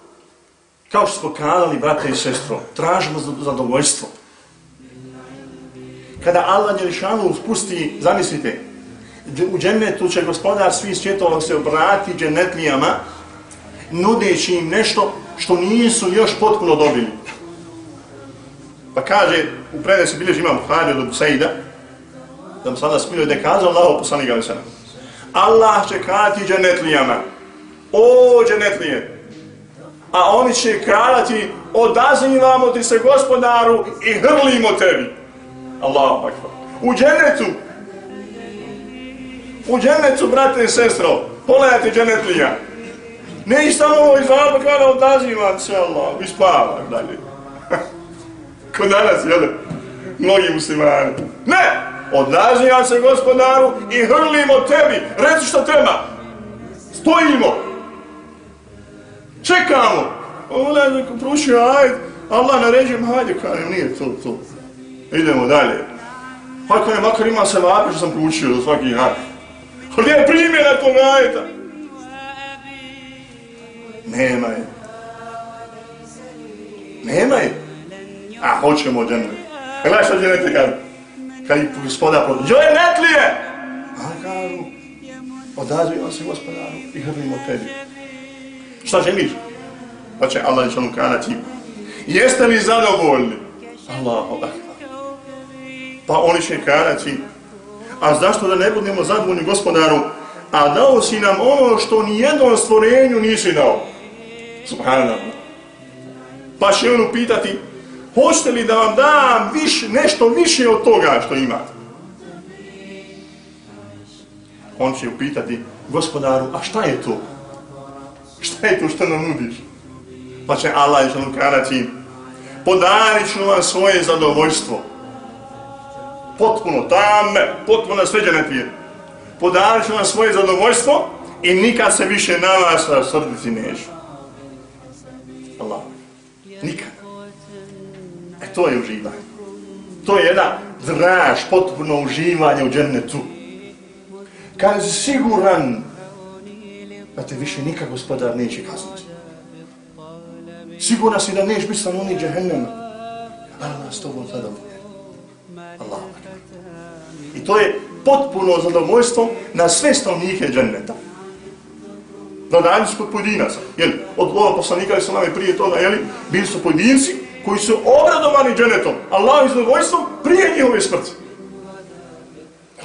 Speaker 2: Kao što smo kanali, brate i sestro, tražimo zadovoljstvo. Kada Allah Đelešanu spusti, zamislite, u džennetu će gospodar svih svjetova se obrati džennetlijama, nudeći im nešto što nisu još potpuno dobili. Pa kaže, u predaju bilježi imam Buhari od Busaida, da mu sada smilio da je kazao Allah poslani ga Allah će kati džennetlijama, o džennetlije, a oni će kralati odazivamo ti se gospodaru i hrlimo tebi. Allahu akbar. U dženetu, u dženetu, brate i sestro, pogledajte dženetlija. Ne i samo ovo izvaba kada odazivam se Allah, i spavam dalje. Ko danas, jel? Mnogi muslimani. Ne! Odazivam se gospodaru i hrlimo tebi. Reci što treba. Stojimo čekamo. Ona je prušio, ajd, Allah naređuje, hajde, kaj, nije to, to. Idemo dalje. Pa kaj, makar ima se vape što sam proučio za svaki ajd. Ali je primjena tog ajeta. Nema je. Nema je. A, hoćemo džene. E, gledaj što džene ti kažu. Kad ih gospoda produ. Jo je netlije! A kažu, odazujem se gospodaru i hrvimo tebi. Šta želiš? Pa će Allah će vam kanati. Jeste li zadovoljni? Allahu akbar. Pa oni će kanati. a zašto da ne budemo zadovoljni gospodaru, a dao si nam ono što ni jednom stvorenju nisi dao. Subhanallah. Pa će on upitati, hoćete li da vam dam viš, nešto više od toga što imate? On će upitati, gospodaru, a šta je to? Šta je to što nam nudiš? Pa će Allah što nam karati, podarit ću vam svoje zadovoljstvo. Potpuno tame, potpuno sveđene pije. Podarit ću vam svoje zadovoljstvo i nikad se više na vas srditi neću. Allah. Nikad. E to je uživanje. To je jedna draž, potpuno uživanje u džennetu. Kad si siguran da te više nikad gospodar neće kazniti. Sigurna si da neš biti stanovnik džehennema. ali nas tobom zadovoljen. Allah. I to je potpuno zadovoljstvo na sve stanovnike dženneta. Na dalje kod pojedinaca. Jel, od Boga poslanika su nam prije toga, jeli, bili su pojedinci koji su obradovani džennetom. Allah iz zadovoljstvom prije njihove smrti.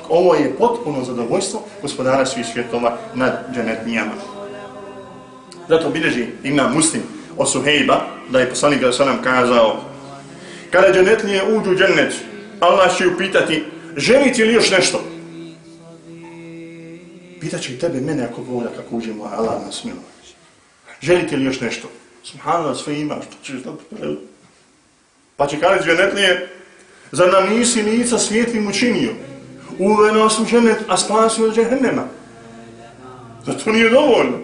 Speaker 2: Ovo je potpuno zadovoljstvo gospodara svih svjetova nad dženetnijama. Zato bilježi ima muslim o Suhejba, da je poslanik da sam kazao, kada dženetlije uđu u džennet, Allah će upitati, želite li još nešto? Pitaće i tebe, mene ako volja kako uđemo, Allah nas milo. Želite li još nešto? Subhanallah, sve ima, što ćeš da Pa će kada dženetlije, za nam nisi lica svijetlim učinio? Uveno nas u džennet, a spasio od džehennema. Zato nije dovoljno.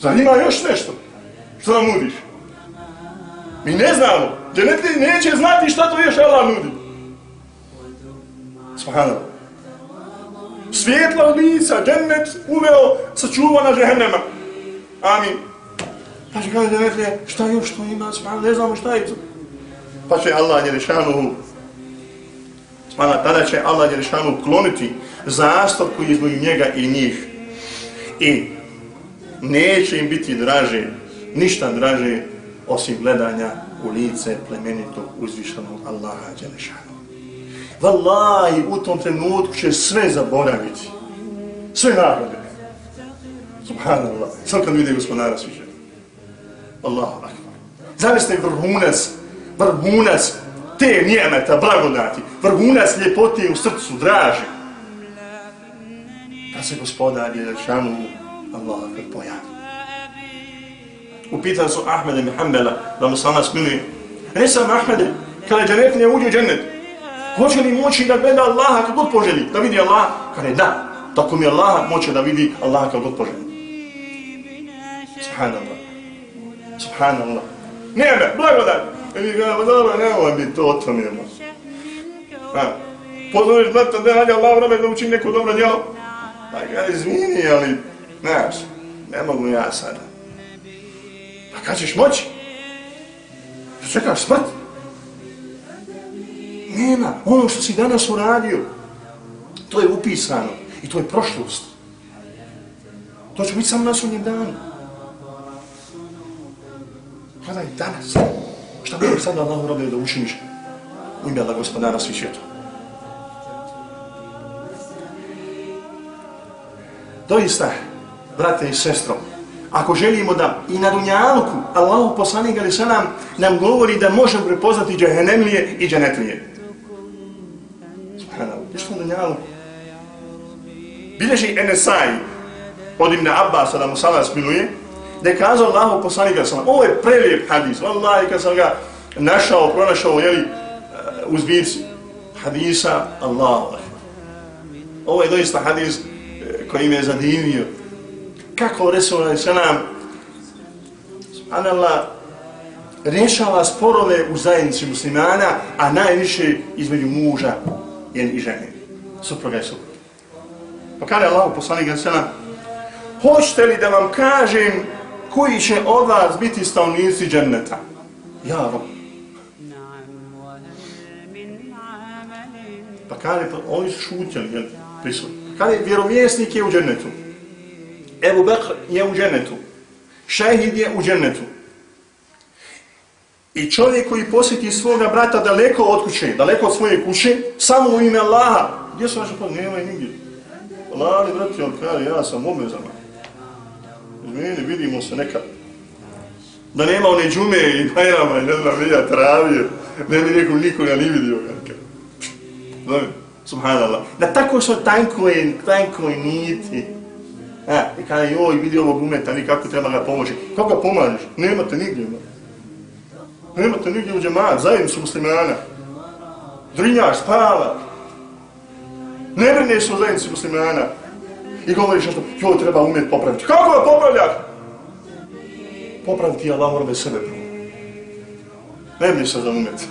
Speaker 2: Zar ima još nešto? Što nam nudiš? Mi ne znamo. Dženetli neće znati šta to još Allah nudi. Subhanallah. Svijetla lica, džennet uveo sačuvana džehennema. Amin. Pa će kada dženetli, šta još to ima? Subhanallah, ne znamo šta je to. Pa će Allah Jerišanuhu Subhana tada će Allah Jerišanuhu kloniti zastor koji između njega i njih. I neće im biti draže ništa draže osim gledanja u lice plemenitog uzvišenog Allaha Đelešanu. Wallahi, u tom trenutku će sve zaboraviti. Sve nagrade. Subhanallah. Sam kad vidi gospodara sviđa. Allahu akbar. Zavisne vrhunac, vrhunac te njemeta, blagodati, vrgunac ljepote u srcu, draži. Kad se gospodar Đelešanu Allah akbar pojavi upitali su Ahmeda i Hanbala da mu sama smiluje. Ne sam Ahmede, kada je ne uđe u džennet, hoće li moći da gleda Allaha kad god poželi, da vidi Allaha? Kada je da, tako mi Allaha moće da vidi Allaha kad god poželi. Subhanallah. Subhanallah. Nijeme, blagodat. I mi gledamo, dobro, nemoj biti to, o tom imamo. Pozoriš brata da radi Allah vrame da učini neko dobro djelo. Pa ga izvini, ali, znaš, ne mogu ja sada. A kad ćeš moći? Da čekaš smrt? Nema. Ono što si danas uradio, to je upisano. I to je prošlost. To će biti samo na sunnjem danu. Gledaj danas. Šta bi sad da Allah robe da učiniš u ime da gospodara svih svijeta? Doista, brate i sestro, ako želimo da i na dunjaluku Allahu poslanik ali selam nam govori da možemo prepoznati džehennemlije i dženetlije. Subhanallah, što na dunjaluku? Bileži Enesaj od Ibn Abbas da mu sada smiluje, da je kazao Allahu poslanika ali ovo je prelijep hadis, Wallahi kad sam ga našao, pronašao, jeli, eh, u zbirci hadisa Allahu. Ovo je doista hadis eh, koji me je zadivio, kako Resul Ali Sanam Subhanallah rješava sporove u zajednici muslimana, a najviše između muža i žene. Supruga i supruga. Pa kada je Allah poslanik Ali Sanam hoćete li da vam kažem koji će od vas biti stavnici dženneta? Ja vam. Pa kada pa je, oni su šutjeli, jel, prisutni. Kada je vjerovjesnik je u džennetu, Ebu Bekr je u džennetu. Šehid je u džennetu. I čovjek koji posjeti svoga brata daleko od kuće, daleko od svoje kuće, samo u ime Allaha, Gdje su vaše poznanice? Nema i nigdje. Lali, brati, on kaže, ja sam obvezama. Ne, vidimo se nekad. Da nema one džume i bajrama i ne znam, vidja travije, ne bi nekom nikoga ni vidio. Znam, subhanallah. Da tako su tankoj, tankoj niti. A, i kada joj, vidi ovog umeta, ni kako treba ga pomoći. Kako ga pomažeš? Nemate nigdje. Nemate nigdje u džemat, zajedno su muslimana. Drinjaš, spava. Ne brineš o zajednici muslimana. I govoriš nešto, joj, treba umet popraviti. Kako je popravljati? Popraviti Allah orbe sebe prvo. Ne brineš se za umet.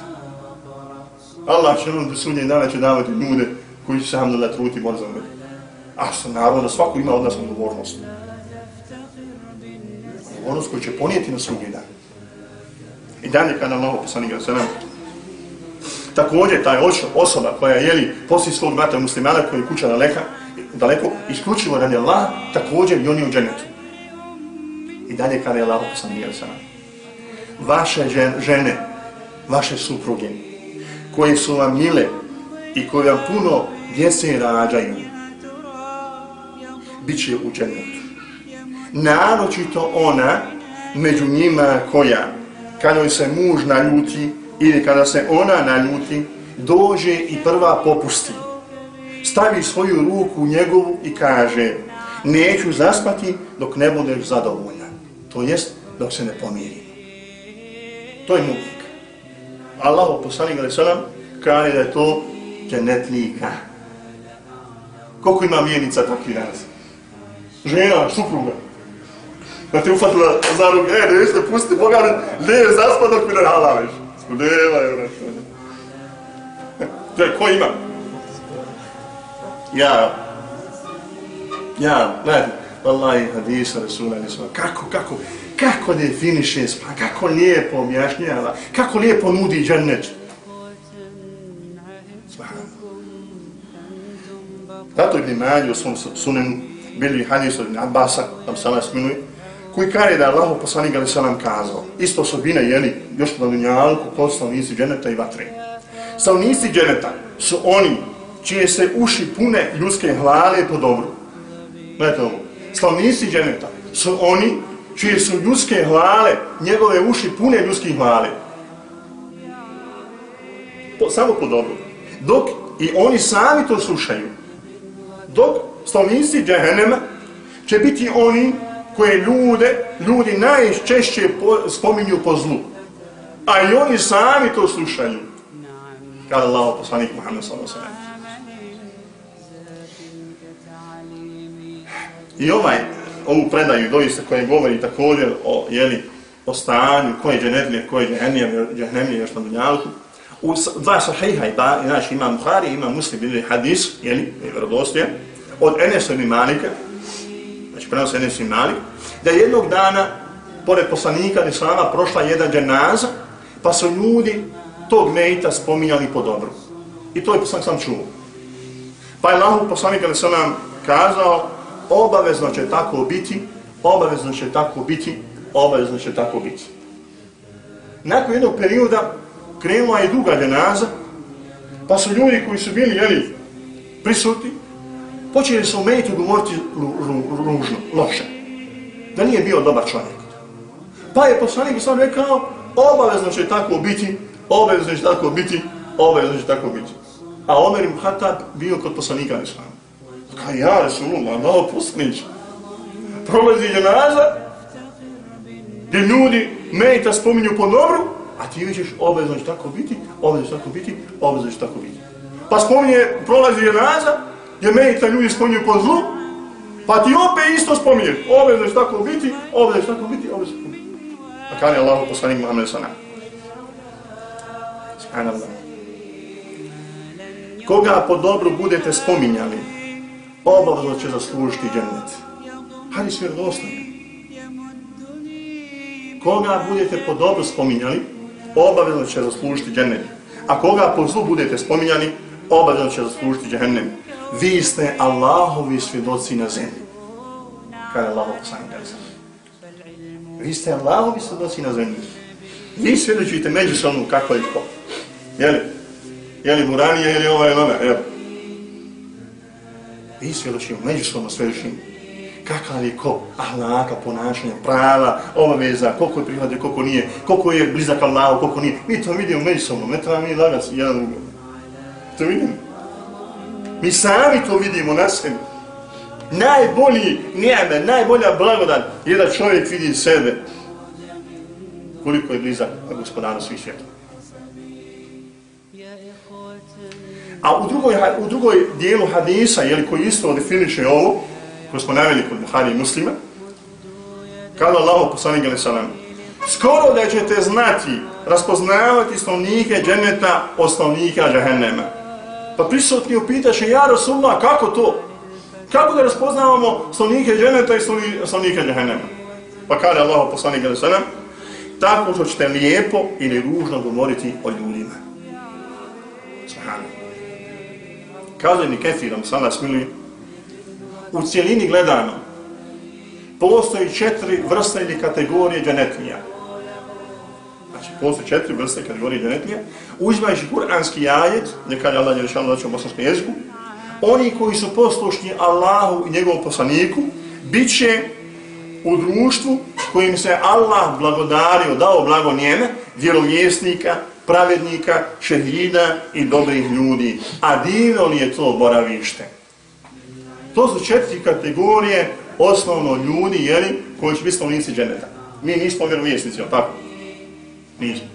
Speaker 2: Allah će nam do sudnje dana će davati ljude koji će se hamdala truti bol za umet. A što naravno da svako ima od nas odgovornost. Odgovornost koju će ponijeti na sudnji dan. I dalje kada Allah poslani je sallam. Također taj osoba koja je jeli poslije svog brata muslimana koji je kuća daleka, daleko, isključivo radi Allah, također i oni u dženetu. I dalje kada je Allah poslani ga sallam. Vaše žene, vaše supruge, koje su vam mile i koje vam puno djece rađaju, bit će u dženetu. Naročito ona među njima koja, kada joj se muž naljuti ili kada se ona naljuti, dođe i prva popusti. Stavi svoju ruku u njegovu i kaže neću zaspati dok ne budeš zadovoljan. To jest dok se ne pomiri. To je muvnik. Allah poslanik alaihi sallam kaže da je to dženetlika. Koliko ima mjenica takvi danas? žena, supruga, da te ufatila za ruk, e, ne se pusti, Boga, ne, ne, zaspa dok mi ne halaviš. Nema je, vrati. Ko ima? Ja, ja, gledaj, Wallahi, hadisa, Resula, Resula, kako, kako, kako definiše spra, kako lijepo objašnjava, kako lijepo nudi džennet. Zato Ibn Mađi u svom sunenu bili hadis od Abbasa, tam se Allah sminuje, koji kare da je Allah poslanik ali sam kazao. Isto osobina jeli, još na dunjalku, kod stavnici dženeta i vatre. Stavnici dženeta su oni čije se uši pune ljudske hlade po dobru. Gledajte ovo. Slavnici dženeta su oni čije su ljudske hvale, njegove uši pune ljudskih hvale. Po, samo po dobru. Dok i oni sami to slušaju. Dok slavnici džehennema će biti oni koje ljude, ljudi najčešće po, spominju po zlu. A i oni sami to slušaju. Kada Allah poslanik Muhammed sallallahu alaihi I ovaj, ovu predaju doista koja govori također o, jeli, o stanju, koje je dženetlije, koje je džehnemlije još na dunjalku, u dva sahiha, znači ima Buhari, ima Muslim, ili hadis, jeli, je vjerodostojan, od Enesa i Malika, znači prenos Enes i Malik, da jednog dana, pored poslanika Islama, prošla jedan dženaza, pa su ljudi tog mejta spominjali po dobru. I to je poslanik sam čuo. Pa je Lahu poslanik Islama kazao, obavezno će tako biti, obavezno će tako biti, obavezno će tako biti. Nakon jednog perioda krenula je duga dženaza, pa su ljudi koji su bili jeli, prisuti, počeli su Mejtu govoriti ružno, loše. Da nije bio dobar čovjek. Pa je poslanik sam rekao, obavezno će tako biti, obavezno će tako biti, obavezno će tako biti. A Omer im Hatab bio kod poslanika Islama. Kaj ja, Resulullah, malo poslanić. Prolazi dženaza, gdje ljudi Mejta spominju po dobru, a ti vićeš, obavezno će tako biti, obavezno će tako biti, obavezno će tako biti. Pa spominje, prolazi dženaza, gdje mejta ljudi spominju po zlu, pa ti opet isto spominje, ove će tako biti, ove će tako biti, ove će tako biti. Pa a kada je Allah poslanik Muhammed sana? Subhanallah. Koga po dobru budete spominjali, obavezno će zaslužiti džennet. Hadi sve dostanje. Koga budete po dobru spominjali, obavezno će zaslužiti džennet. A koga po zlu budete spominjali, obavezno će zaslužiti džennet vi ste Allahovi svjedoci na zemlji. Kada je Allah poslani Vi ste Allahovi svjedoci na zemlji. Vi svjedočite međusobno kako je ko. Jeli? Jeli Muranija ili ovaj ili ovaj? Jeli? I svjedočimo, međusobno svjedočimo. Kakav je ko, ahlaka, ponašanja, prava, obaveza, koliko je prihvatio, koliko nije, koliko je blizak Allahu, koliko nije. Mi to vidimo međusobno, ne treba mi lagati jedan drugom. To vidimo. Mi sami to vidimo na sebi. Najbolji nijeme, najbolja blagodan je da čovjek vidi sebe koliko je blizak gospodaru svih svijeta. A u drugoj, u drugoj dijelu hadisa, jeli, koji isto definiše ovo, koji smo naveli kod Buhari i muslima, kada Allah poslanik ali salam, skoro da ćete znati, raspoznavati stanovnike dženeta od stanovnika džahennema. Pa prisutni upitaše, ja Rasulullah, kako to? Kako da raspoznavamo stanovnike dženeta i stanovnike džahennema? Pa kada Allah poslanik ali salam, tako što ćete lijepo ili ružno govoriti o ljudima. Subhanallah. Kaže mi kefirom, nas smiluje, u cijelini gledano, postoji četiri vrste ili kategorije dženetnija. Znači, postoji četiri vrste kategorije dženetnija. Uzmajući kuranski jajet, gdje kaže Allah je rešao da u bosanskom jeziku, oni koji su poslušni Allahu i njegovom poslaniku, bit će u društvu kojim se Allah blagodario, dao blago njeme, vjerovjesnika, pravednika, šehida i dobrih ljudi. A divno li je to boravište? To su četiri kategorije osnovno ljudi, jeli, koji će biti stanovnici dženeta. Mi nismo vjerovjesnici, jel tako? Nismo.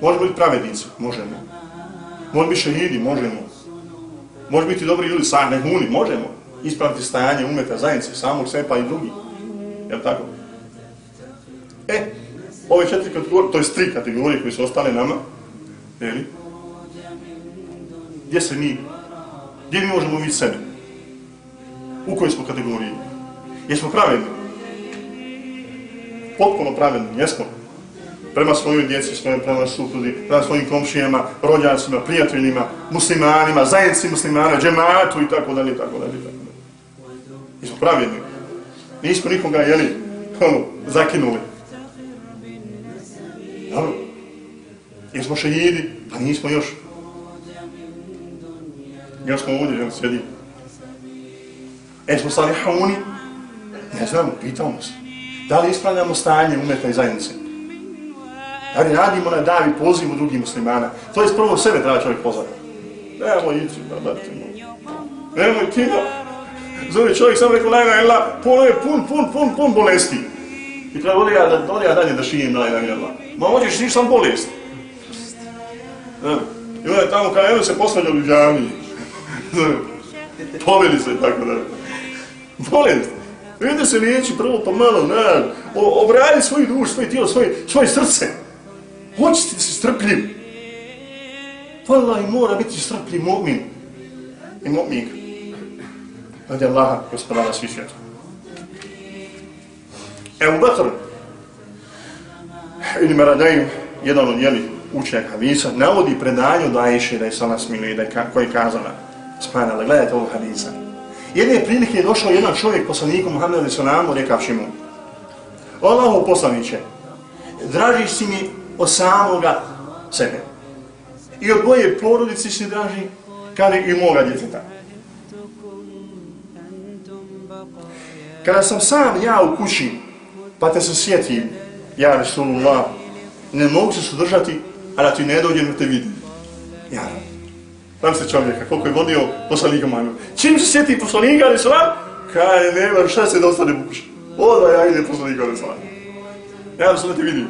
Speaker 2: Možemo biti pravednici? Možemo. Možemo biti šehidi? Možemo. Možemo biti dobri ljudi, sahne nehuni? Možemo. Ispraviti stajanje umeta zajednice, samog sepa i drugi. Jel tako? E, ove četiri kategorije, to je tri kategorije koje su ostale nama, jeli? Gdje se mi, gdje mi možemo vidjeti sebe? U kojoj smo kategoriji? Jesmo pravedni? Potpuno pravedni, jesmo? Prema svojoj djeci, svojim, prema supruzi, prema svojim komšijama, rođacima, prijateljima, muslimanima, zajednici muslimana, džematu i tako dalje, tako dalje, tako dalje. Jesmo pravedni? Nismo nikoga, jeli, ono, zakinuli. Dobro. Jesmo šehidi? Pa nismo još. Još smo ovdje, jel, sjedi. Jesmo salihuni? Ne znamo, pitamo se. Da li ispravljamo stanje umeta i zajednice? Da li radimo na davi pozivu drugih muslimana? To je prvo sebe treba čovjek pozvati. Nemoj ići, brate moj. Nemoj ti da... Zove čovjek sam rekao, lajna ila, pun, pun, pun, pun, pun bolesti. I treba voli ja da, voli ja dalje da šijem lajna ila. Ma hoćeš, ti sam bolest. I onda je tamo, kao, evo se posvađa u. Poveli se, tako da. Bolest. Ide se liječi prvo pa malo, ne, obradi svoju dušu, svoje tijelo, svoj, svoje srce. Hoćete da se strpljiv. Vala i mora biti strpljiv mu'min. I mu'min. Radi Allaha, gospodara svi svijeta. Ebu Bekr, ili Meradaju, jedan od njeli učenjak hadisa, navodi predanju da Aisha da je sana smiluje, da je koji je spana spanjala, gledajte ovog hadisa. Jedne prilike je došao jedan čovjek poslaniku Muhammedu Salamu, rekavši mu, Allahu poslaniće, draži si mi od samoga sebe. I od boje porodici si draži, kada i moga djeteta. Kada sam sam ja u kući, pa te se sjetim, ja Resulullah, ne mogu se sudržati, a da ti ne dođem da te vidim. Ja, Znam se čovjeka, koliko je vodio poslanika Manu. Čim se sjeti poslanika Resulullah, kaj nema, šta se da ostane buš? Odva ja idem poslanika Resulullah. Ja da te vidim.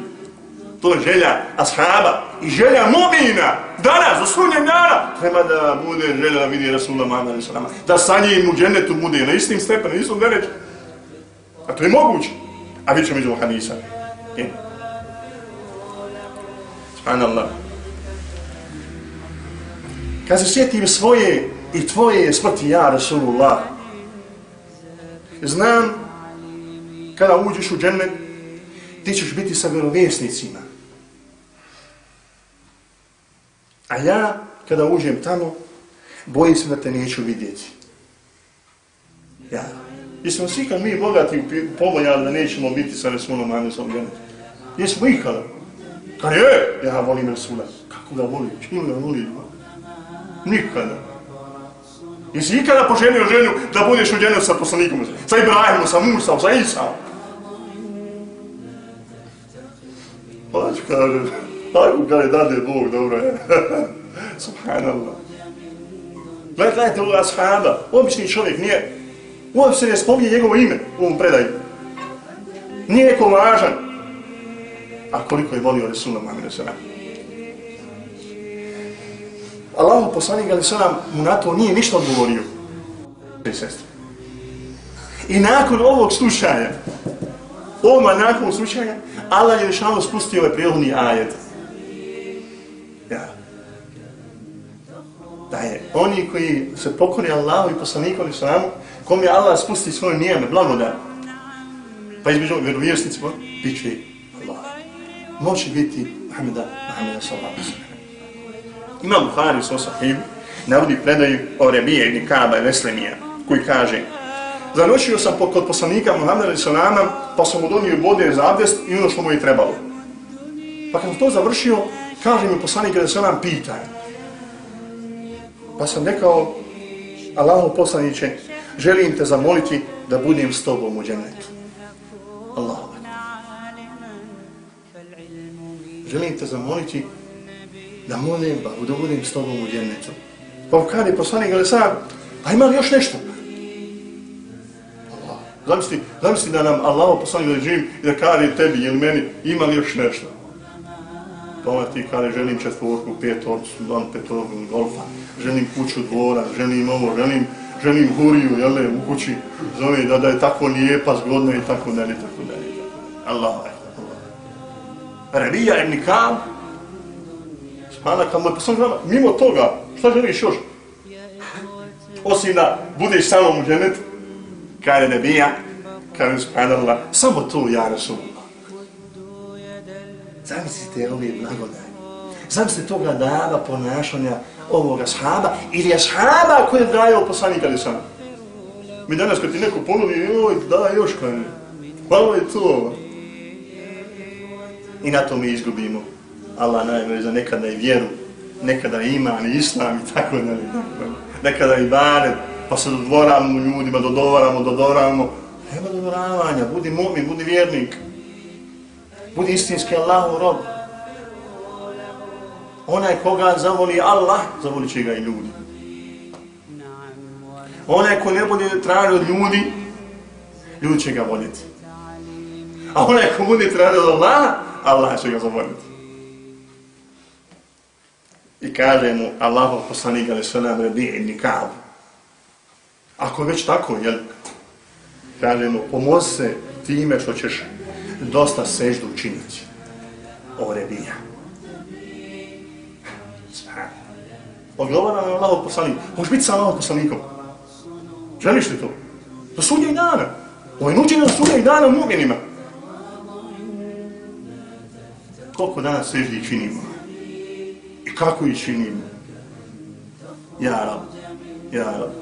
Speaker 2: To je želja ashaba i želja mumina. Danas, za sunnjem dana, treba da bude želja da vidi Rasulullah Muhammad Da sa njim u džennetu bude na istim stepenu, istom dereću. A to je moguće. A bit ćemo iz hadisa. Je. Subhanallah. Kad se sjetim svoje i tvoje smrti, ja, Rasulullah, znam, kada uđeš u džennet, ti ćeš biti sa vjerovjesnicima. A ja, kada uđem tamo, bojim se da te neću vidjeti. Ja. Jesmo svi kad mi bogati pobojali da nećemo biti sa Resulom Anesom Genetom? Jesmo ikada? Kad je, ja volim Resula. Kako ga volim? Čim ga volim? Nikada. Jesi ikada poženio ženu da budeš u dženetu sa poslanikom? Sa Ibrahimom, sa Musom, sa Isaom? Pač kaže, tako kaže, dade Bog, dobro je. Subhanallah. Gledajte ovoga ashaba, obični čovjek nije, uopće se ne spominje njegovo ime u ovom predaju. Nije neko važan. A koliko je volio Resulna Muhammed Sallam. Allahu poslanik ali Sallam mu na to nije ništa odgovorio. I sestre. I nakon ovog slušaja, Oma nakon slušanja, Allah je rešavno spustio ovaj prijelni ajet. Ja. Da je oni koji se pokori Allahu i poslanikom i kom je Allah spusti svoje nijeme, blagodat. Pa između vjerovjesnici, bit će Allah. Moće biti Muhammeda, Muhammeda sallahu sallam. Ima Buhari u Sosahibu, navodi predaju o Rebije ibn Kaaba i Veslemija, koji kaže Zanočio sam kod poslanika Muhammeda sallam, pa sam mu donio vode za abdest i ono što mu je trebalo. Pa kad sam to završio, kaže mi poslanik da se nam pita. Pa sam rekao, Allahu poslaniće, želim te zamoliti da budem s tobom u džennetu. Allahu Želim te zamoliti da molim ba, da budem s tobom u džennetu. Pa kada je poslanik ali sam, a pa ima li još nešto? Zamisli, zamisli da nam Allah poslani da živim i da kaže tebi ili meni ima li još nešto. Pa onda ti kada želim četvorku, petorcu, dan petorku, golfa, želim kuću dvora, želim ovo, želim, želim huriju, jel u kući, zove da, da je tako lijepa, zgodna i tako dalje, tako dalje. Allah, Allah. Rabija ibn Kam, Spana, Kam, pa sam poslani mimo toga, šta želiš još? Osim da budeš samom u dženetu, kada nebija, kaže subhanallah, samo to ja Rasulullah. Zamislite ove blagodaj. Zamislite toga dana ponašanja ovoga shaba ili je shaba koji je dajao poslanika li sam. Mi danas kad ti neko ponudi, joj, da, još kaj ne. Hvala je to. I na to mi izgubimo. Allah najbolje za nekada i vjeru, nekada iman i islam i tako da nekada i bare, pa se dodvoramo ljudima, dodovaramo, dodovaramo. Nema dodoravanja, budi mu'min, budi vjernik. Budi istinski Allahu rob. Onaj koga zavoli Allah, zavoli će ga i ljudi. Onaj ko ne bude tražio od ljudi, ljudi će ga voljeti. A onaj ko bude tražio od Allah, Allah će ga zavoljeti. I kaže mu Allahu poslanik ali sve nam rebi ibn Ako već tako, jel, kažemo, pomozi se time što ćeš dosta seždu učiniti. Ovo rebija. Odgovara na Allahov poslanik. Možeš biti sa Allahov poslanikom. Želiš li to? Do sudnjeg dana. Ovo je nuđenje do sudnjeg dana u mu'minima. Koliko danas seždi činimo? I kako ih činimo? Ja rab. Ja rab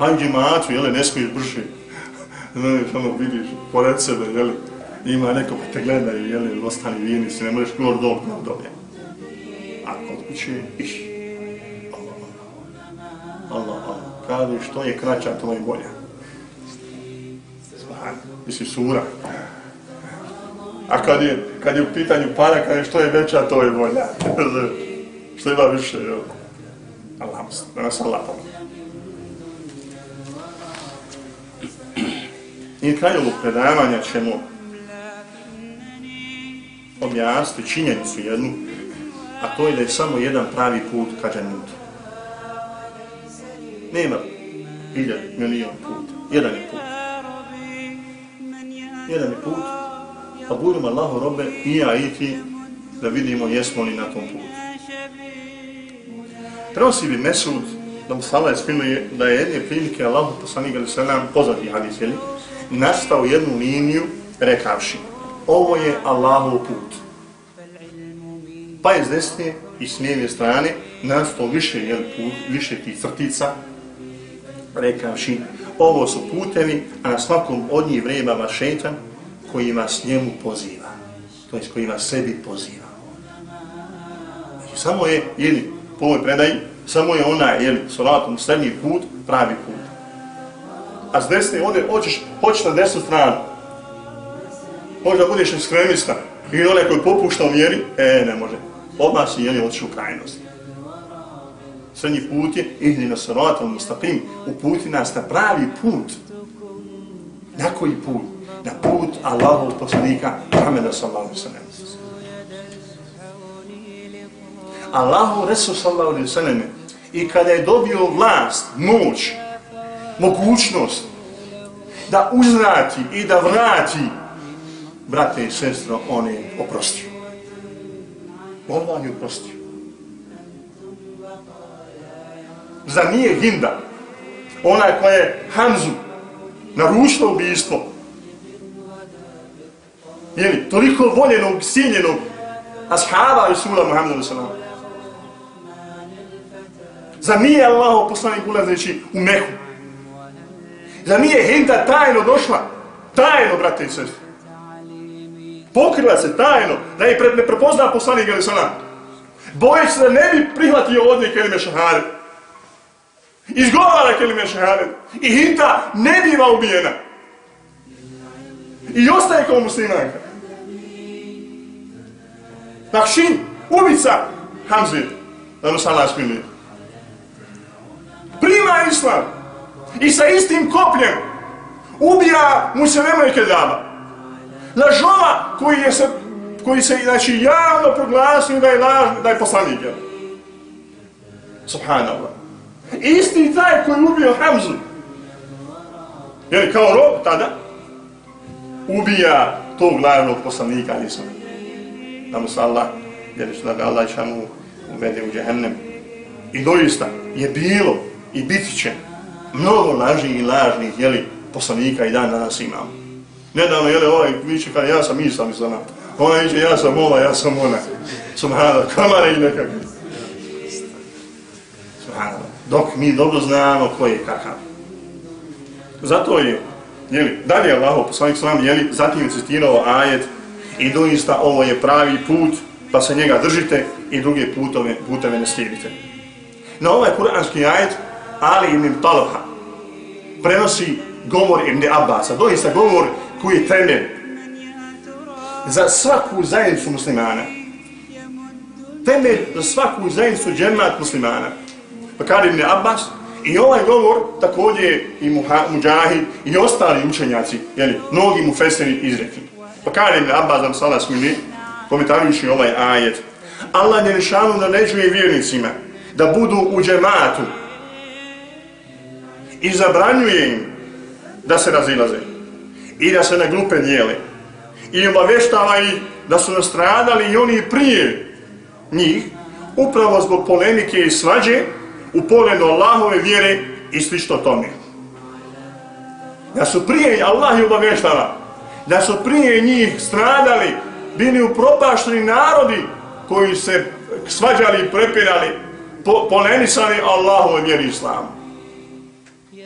Speaker 2: hajde džematu, jele, ne smiješ brže. Znaš, ono vidiš, pored sebe, jele, ima neko pa te gleda i jele, ostani vijeni se, ne možeš gor dol, gor dol. A kod kuće, iš. Allah, Allah, Kaže, što je kraća, to je bolja. Zvan, misli sura. A kad je, kad je u pitanju para, kaže, što je veća, to je bolja. što ima više, jel. Allah, da nas Allah pomoći. I kraju ovog predavanja ćemo objasniti činjenicu jednu, a to je da je samo jedan pravi put ka džennetu. Nema hiljad, milijon put. Jedan je put. Jedan je put, pa budemo Allahu robe i ja i ti da vidimo jesmo li na tom putu. Prenosi bi Mesud, da mu sala je spinuje, da je jedne prilike Allahu poslanik ali se nam poznati hadis, jeli? nastao jednu liniju rekavši ovo je Allahov put. Pa iz desne i s lijeve strane nastao više, jel, put, više tih crtica rekavši ovo su putevi, a na svakom od njih vrebava šetan koji vas njemu poziva. To je koji vas sebi poziva. Znači, samo je, ili po ovoj predaji, samo je onaj, jel, salatom srednji put, pravi put. A s desne, ovdje, hoćeš, hoćeš na desnu stranu. Možda budeš ekstremista. Ili onaj koji popušta u vjeri, e, ne može. Odmah si, jeli, otišu u krajnosti. Srednji put je, ihdina na mustaqim, uputi nas na pravi put. Na koji put? Na put Allahov poslanika, Muhammeda sallallahu sallam. Allahu Resul sallallahu alaihi sallam i kada je dobio vlast, moć, mogućnost da uzrati i da vrati brate i sestro, on je oprostio. Allah je oprostio. Za nije Hinda, ona koja je Hamzu narušila ubijstvo, jeli, toliko voljenog, siljenog ashaba Rasula Muhammadu sallam. Za nije Allah poslanik ulazeći u Mehu. Za nije Hinda tajno došla, tajno, brate i sestri. Pokrila se tajno, da je ne prepozna poslanik ili sallam. Bojeći se da ne bi prihvatio od nje kelime šahade. Izgovara kelime šehadet. I Hinta ne biva ubijena. I ostaje kao muslimanka. Bakšin, ubica Hamzi, da mu sallam smiluje prima islam i sa istim kopljem ubija mu se kedaba. kedama. Lažova koji je se, koji se znači, javno proglasio da je laž, da je poslanik. Subhanallah. Isti taj koji ubio Hamzu, jer kao rob tada, ubija tog glavnog poslanika, nisam. Da mu se Allah, jer da ga Allah šanu uvede u džehennem. I doista je bilo i biti će mnogo lažnih i lažnih, jeli, poslanika i dan danas imamo. Nedavno, jeli, ovaj viče kada ja sam islam islama, ona viče ja sam ova, ja sam ona. Subhanallah, kamare i nekakve. Subhanallah. Dok mi dobro znamo ko je kakav. Zato je, jeli, dalje Allah, poslanik sallam, jeli, zatim citirao ajet i doista ovo je pravi put, pa se njega držite i druge putove, puteve ne slijedite. Na ovaj kuranski ajet Ali ibn Talha prenosi govor ibn Abbasa, doista govor koji je temelj za svaku zajednicu muslimana. Temelj za svaku zajednicu džemat muslimana. Pa kada ibn Abbas, i ovaj govor također i Mujahid i ostali učenjaci, jeli, mnogi mu feseni izrekli. Pa kada ibn Abbas, nam sada smili, komentarujući ovaj ajet, Allah ne rešanu da neđuje vjernicima da budu u džematu, i zabranjuje im da se razilaze i da se na grupe dijele i obaveštava ih da su nastradali i oni prije njih upravo zbog polemike i svađe u pogledu Allahove vjere i slično tome. Da su prije, Allah je obaveštava, da su prije njih stradali, bili upropašteni narodi koji se svađali i prepirali, po, polemisali Allahove vjeri islamu.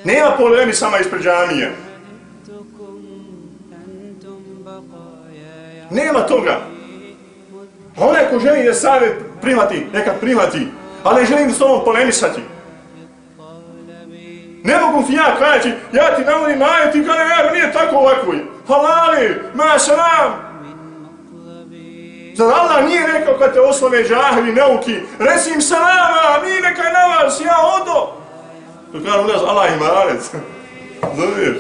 Speaker 2: Nema polemisama ispred džamije. Nema toga. A onaj ko želi da savjet primati, neka primati, ali ne želim s tobom polemisati. Ne mogu ti ja kajati, ja ti navodim ajet, ti kada ja, nije tako ovako. Halali, ma salam. Zar Allah nije rekao kad te oslove džahili, neuki, reci im salama, mi neka na vas, ja odo. To kada u nas Allah ima arec. Zaviješ.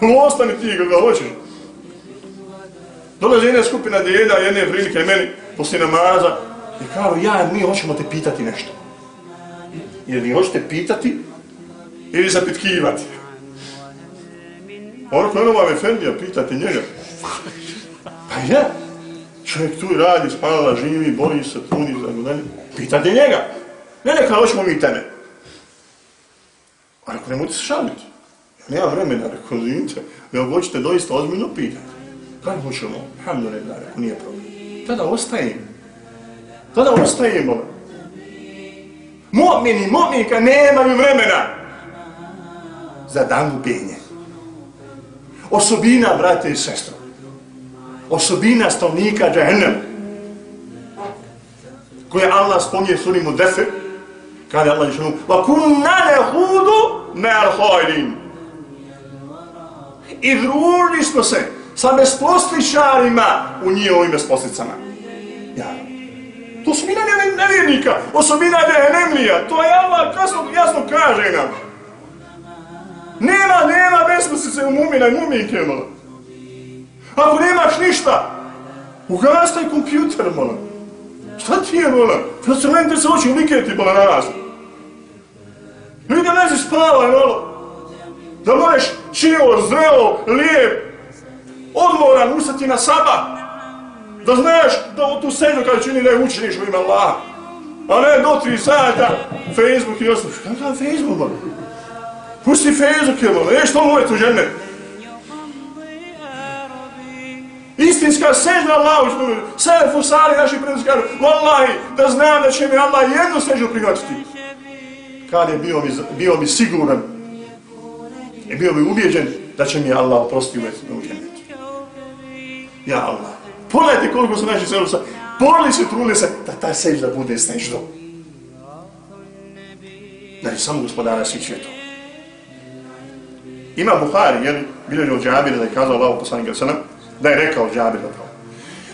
Speaker 2: Ostani ti kako hoćeš. Dolazi jedna skupina djeda, jedne prilike meni, poslije namaza, i kao ja, mi hoćemo te pitati nešto. Jer vi hoćete pitati ili zapitkivati. Ono koje vam Efendija, pitate njega. Pa ja, čovjek tu radi, spala, živi, bori se, puni, tako dalje. Pitate njega. Ne kao hoćemo mi tebe. A rekao, nemojte se šaliti. Nema vremena, rekao, zvinite. Vi hoćete doista ozbiljno pitati. Kaj hoćemo? Alhamdulillah, rekao, nije problem. Tada ostajem. Pa Tada ustajemo. Mu'mini, mu'minika nemaju vremena za dan gubenje. Osobina, brate i sestro. Osobina stavnika džahennem Koje Allah spomnije suri mu defe Kada Allah ješanu, va kunna ne hudu me al hojrin. I družili smo se sa besposličarima u njihovim besposlicama. Ja. To su mina nevjernika, osobina Dehenemlija, to je Allah jasno, jasno kaže nam. Nema, nema besmislice u mumina i muminke, mola. Ako nemaš ništa, ugastaj kompjuter, mola. Šta ti je, mola? Instrumente se hoće uliketi, mola, na nas. Mi da ne zi spavaj, mola. Da možeš čivo, zreo, lijep, odmoran ustati na saba. Da znaš da u tu sednu kada čini ne učiniš u ime Allah. A ne do tri sajta, Facebook i ostalo. Šta je Facebook, mola? Pusti Facebook, mola. Eš to moje tu žene. Istinska sežda Allah uzmano. Sve fusari naši prednosti kažu, vallahi, da znam da će mi Allah jednu seždu prihvatiti. Kad je bio mi, bio mi siguran i bio mi ubijeđen da će mi Allah oprostiti u džennetu. Ja Allah. Pogledajte koliko su naši sežda. Borili se, trudili se da ta sežda bude seždom. Znači, samo gospodara svih svjetova. Ima Buhari, jer bilježi od Džabira da je kazao Allah poslanika sallam, da je rekao Džabir zapravo.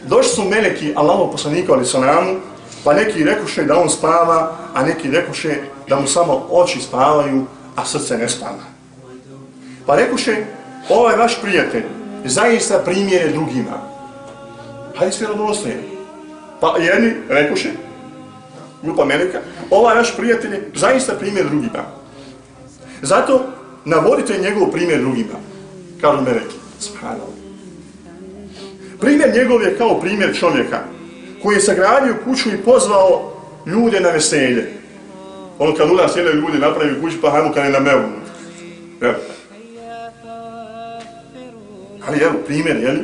Speaker 2: Došli su meleki Allahov poslanika ali salamu, pa neki rekoše da on spava, a neki rekoše da mu samo oči spavaju, a srce ne spava. Pa rekoše, ovaj vaš prijatelj zaista primjere drugima. Pa Hadis sve. Pa jedni rekuše, grupa meleka, ova naš prijatelj je zaista primjer drugima. Zato navodite njegov primjer drugima, kažu meleki. Subhanallah. Primjer njegov je kao primjer čovjeka koji je sagradio kuću i pozvao ljude na veselje. On kad u nas ljudi napravi kuću, pa hajmo kad je na mevu. Ja. Ali evo, primjer, jel?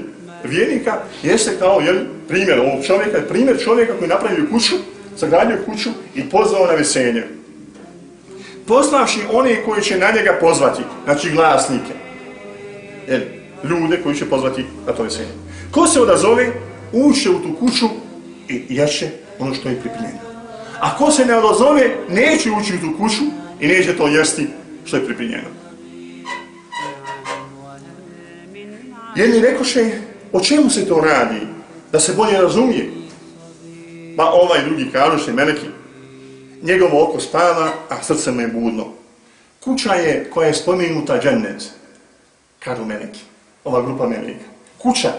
Speaker 2: Vjernika jeste kao, jel, primjer ovog čovjeka, primjer čovjeka koji napravio kuću, sagradio kuću i pozvao na veselje. Poslavši one koji će na njega pozvati, znači glasnike, jel, ljude koji će pozvati na to veselje. Ko se odazove, uće u tu kuću i jeće ono što je pripremljeno. A ko se ne odazove, neće ući u tu kuću i neće to jesti što je pripremljeno. Jedni rekoše, o čemu se to radi? Da se bolje razumije. Pa ovaj drugi kažuše, meleki, njegovo oko spava, a srce mu je budno. Kuća je koja je spomenuta džennet, kažu meleki, ova grupa meleka. Kuća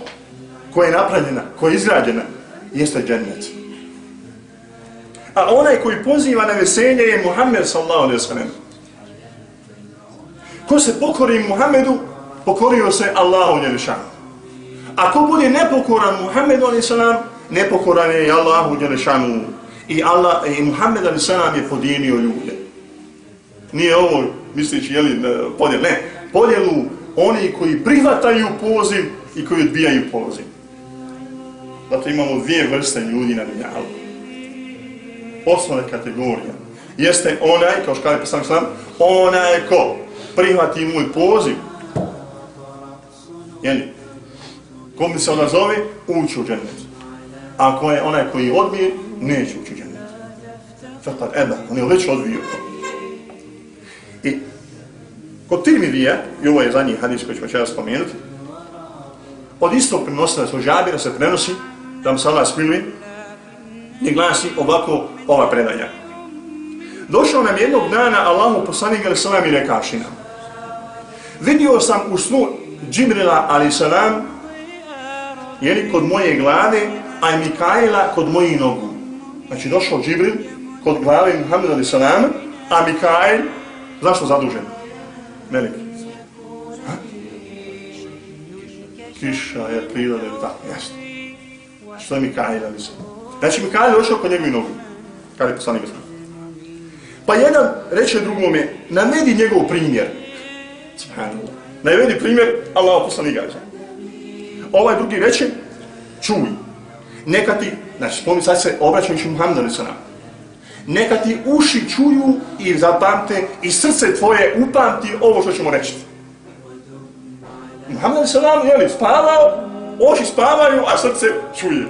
Speaker 2: koja je napravljena, koja je izgrađena, jeste džennet. A onaj koji poziva na veselje je Muhammed sallallahu alaihi sallam. Ko se pokori Muhammedu, pokorio se Allahu njelišanu. Ako bude nepokoran Muhammedu a.s. sallam, nepokoran je Allahu Đelešanu. I, Allah, i Muhammed a.s. sallam je podijenio ljude. Nije ovo, mislići, jeli, podjel, ne. Podjelu oni koji prihvataju poziv i koji odbijaju poziv. Zato imamo dvije vrste ljudi na dunjalu. Osnovna kategorija jeste onaj, kao što kaže poslanik sam, onaj ko prihvati moj poziv, jeli, ko mi se odazove, ući u džennet. A ko je onaj koji odbije, neće ući u džennet. Fatar eba, on je već odbio. I kod Tirmidija, i ovo je zadnji hadis koji ćemo će spomenuti, od istog prenosila svoj žabira se prenosi da mu se Allah smiluje, i glasi ovako ova predanja. Došao nam jednog dana Allahu poslanik ali salam i rekaši nam. Vidio sam u snu Džibrila ali salam jeli kod moje glave, a i Mikaela kod mojih nogu. Znači došao Džibril kod glave Muhammed a.s. a Mikael, zašto zadužen? Melik. Ha? Kiša je prirode, tako, jasno što je Mikael a.s. Znači, Mikael je došao kod njegovih nogu, kada je poslanik gospodin. Pa jedan reče drugome, navedi njegov primjer. Subhanallah. Navedi primjer, Allah poslanik gađa. Ovaj drugi reče, čuj. Neka ti, znači, spomni sad se, obraćajući Muhammedu ali. Neka ti uši čuju i zapamte i srce tvoje upamti ovo što ćemo reći. Muhammed, ali se nam, jeli, spavao, oči spavaju, a srce čuje.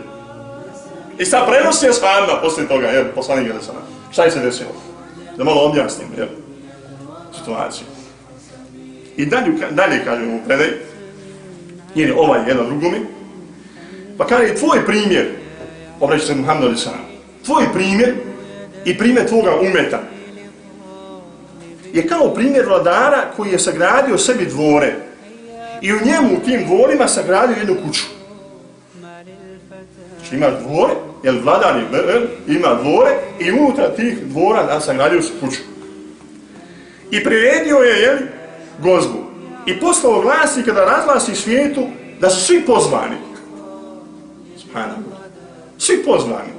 Speaker 2: I sad prenosi je spavna poslije toga, jel, poslanik je desana. Šta je se desilo? da malo objasnim jel, situaciju. I dalje, dalje kažem u predaj, jer je ovaj jedan drugome, pa kaže je tvoj primjer, obraći se Muhammed Ali Sam, tvoj primjer i primjer tvoga umeta je kao primjer vladara koji je sagradio sebi dvore i u njemu, u tim dvorima, sagradio jednu kuću. Znači imaš dvore, jer vladar je, ima dvore i unutra tih dvora da sagradio se kuću. I priredio je, jel, gozbu. I poslao glasnika da razglasi svijetu da su svi pozvani. Subhanallah. Svi pozvani.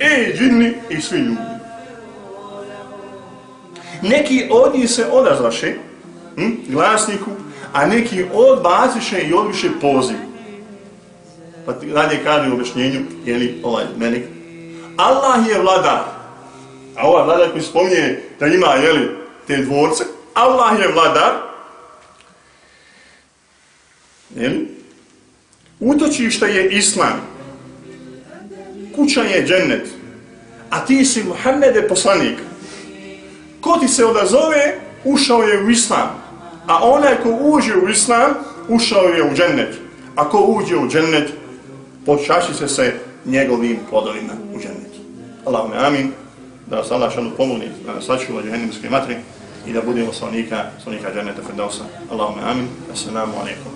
Speaker 2: E, džinni i svi ljudi. Neki od njih se odazvaše hm, glasniku, a neki odbaciše i odviše poziv. Pa dalje kaže u objašnjenju, jeli, ovaj menik, Allah je vladar. A ova vladar koji spominje da ima, jeli, te dvorce, Allah je vladar, jeli, utočište je islam, kuća je džennet, a ti si Muhammede poslanik. Ko ti se odazove, ušao je u islam, a onaj ko uđe u islam, ušao je u džennet. A ko uđe u džennet, počaši se se njegovim plodovima u džennetu. Allahume amin, da vas Allah šanu pomogne, da nas sačuva džehennimske matri i da budemo slanika, slanika džaneta Firdausa. Allahume amin, assalamu alaikum.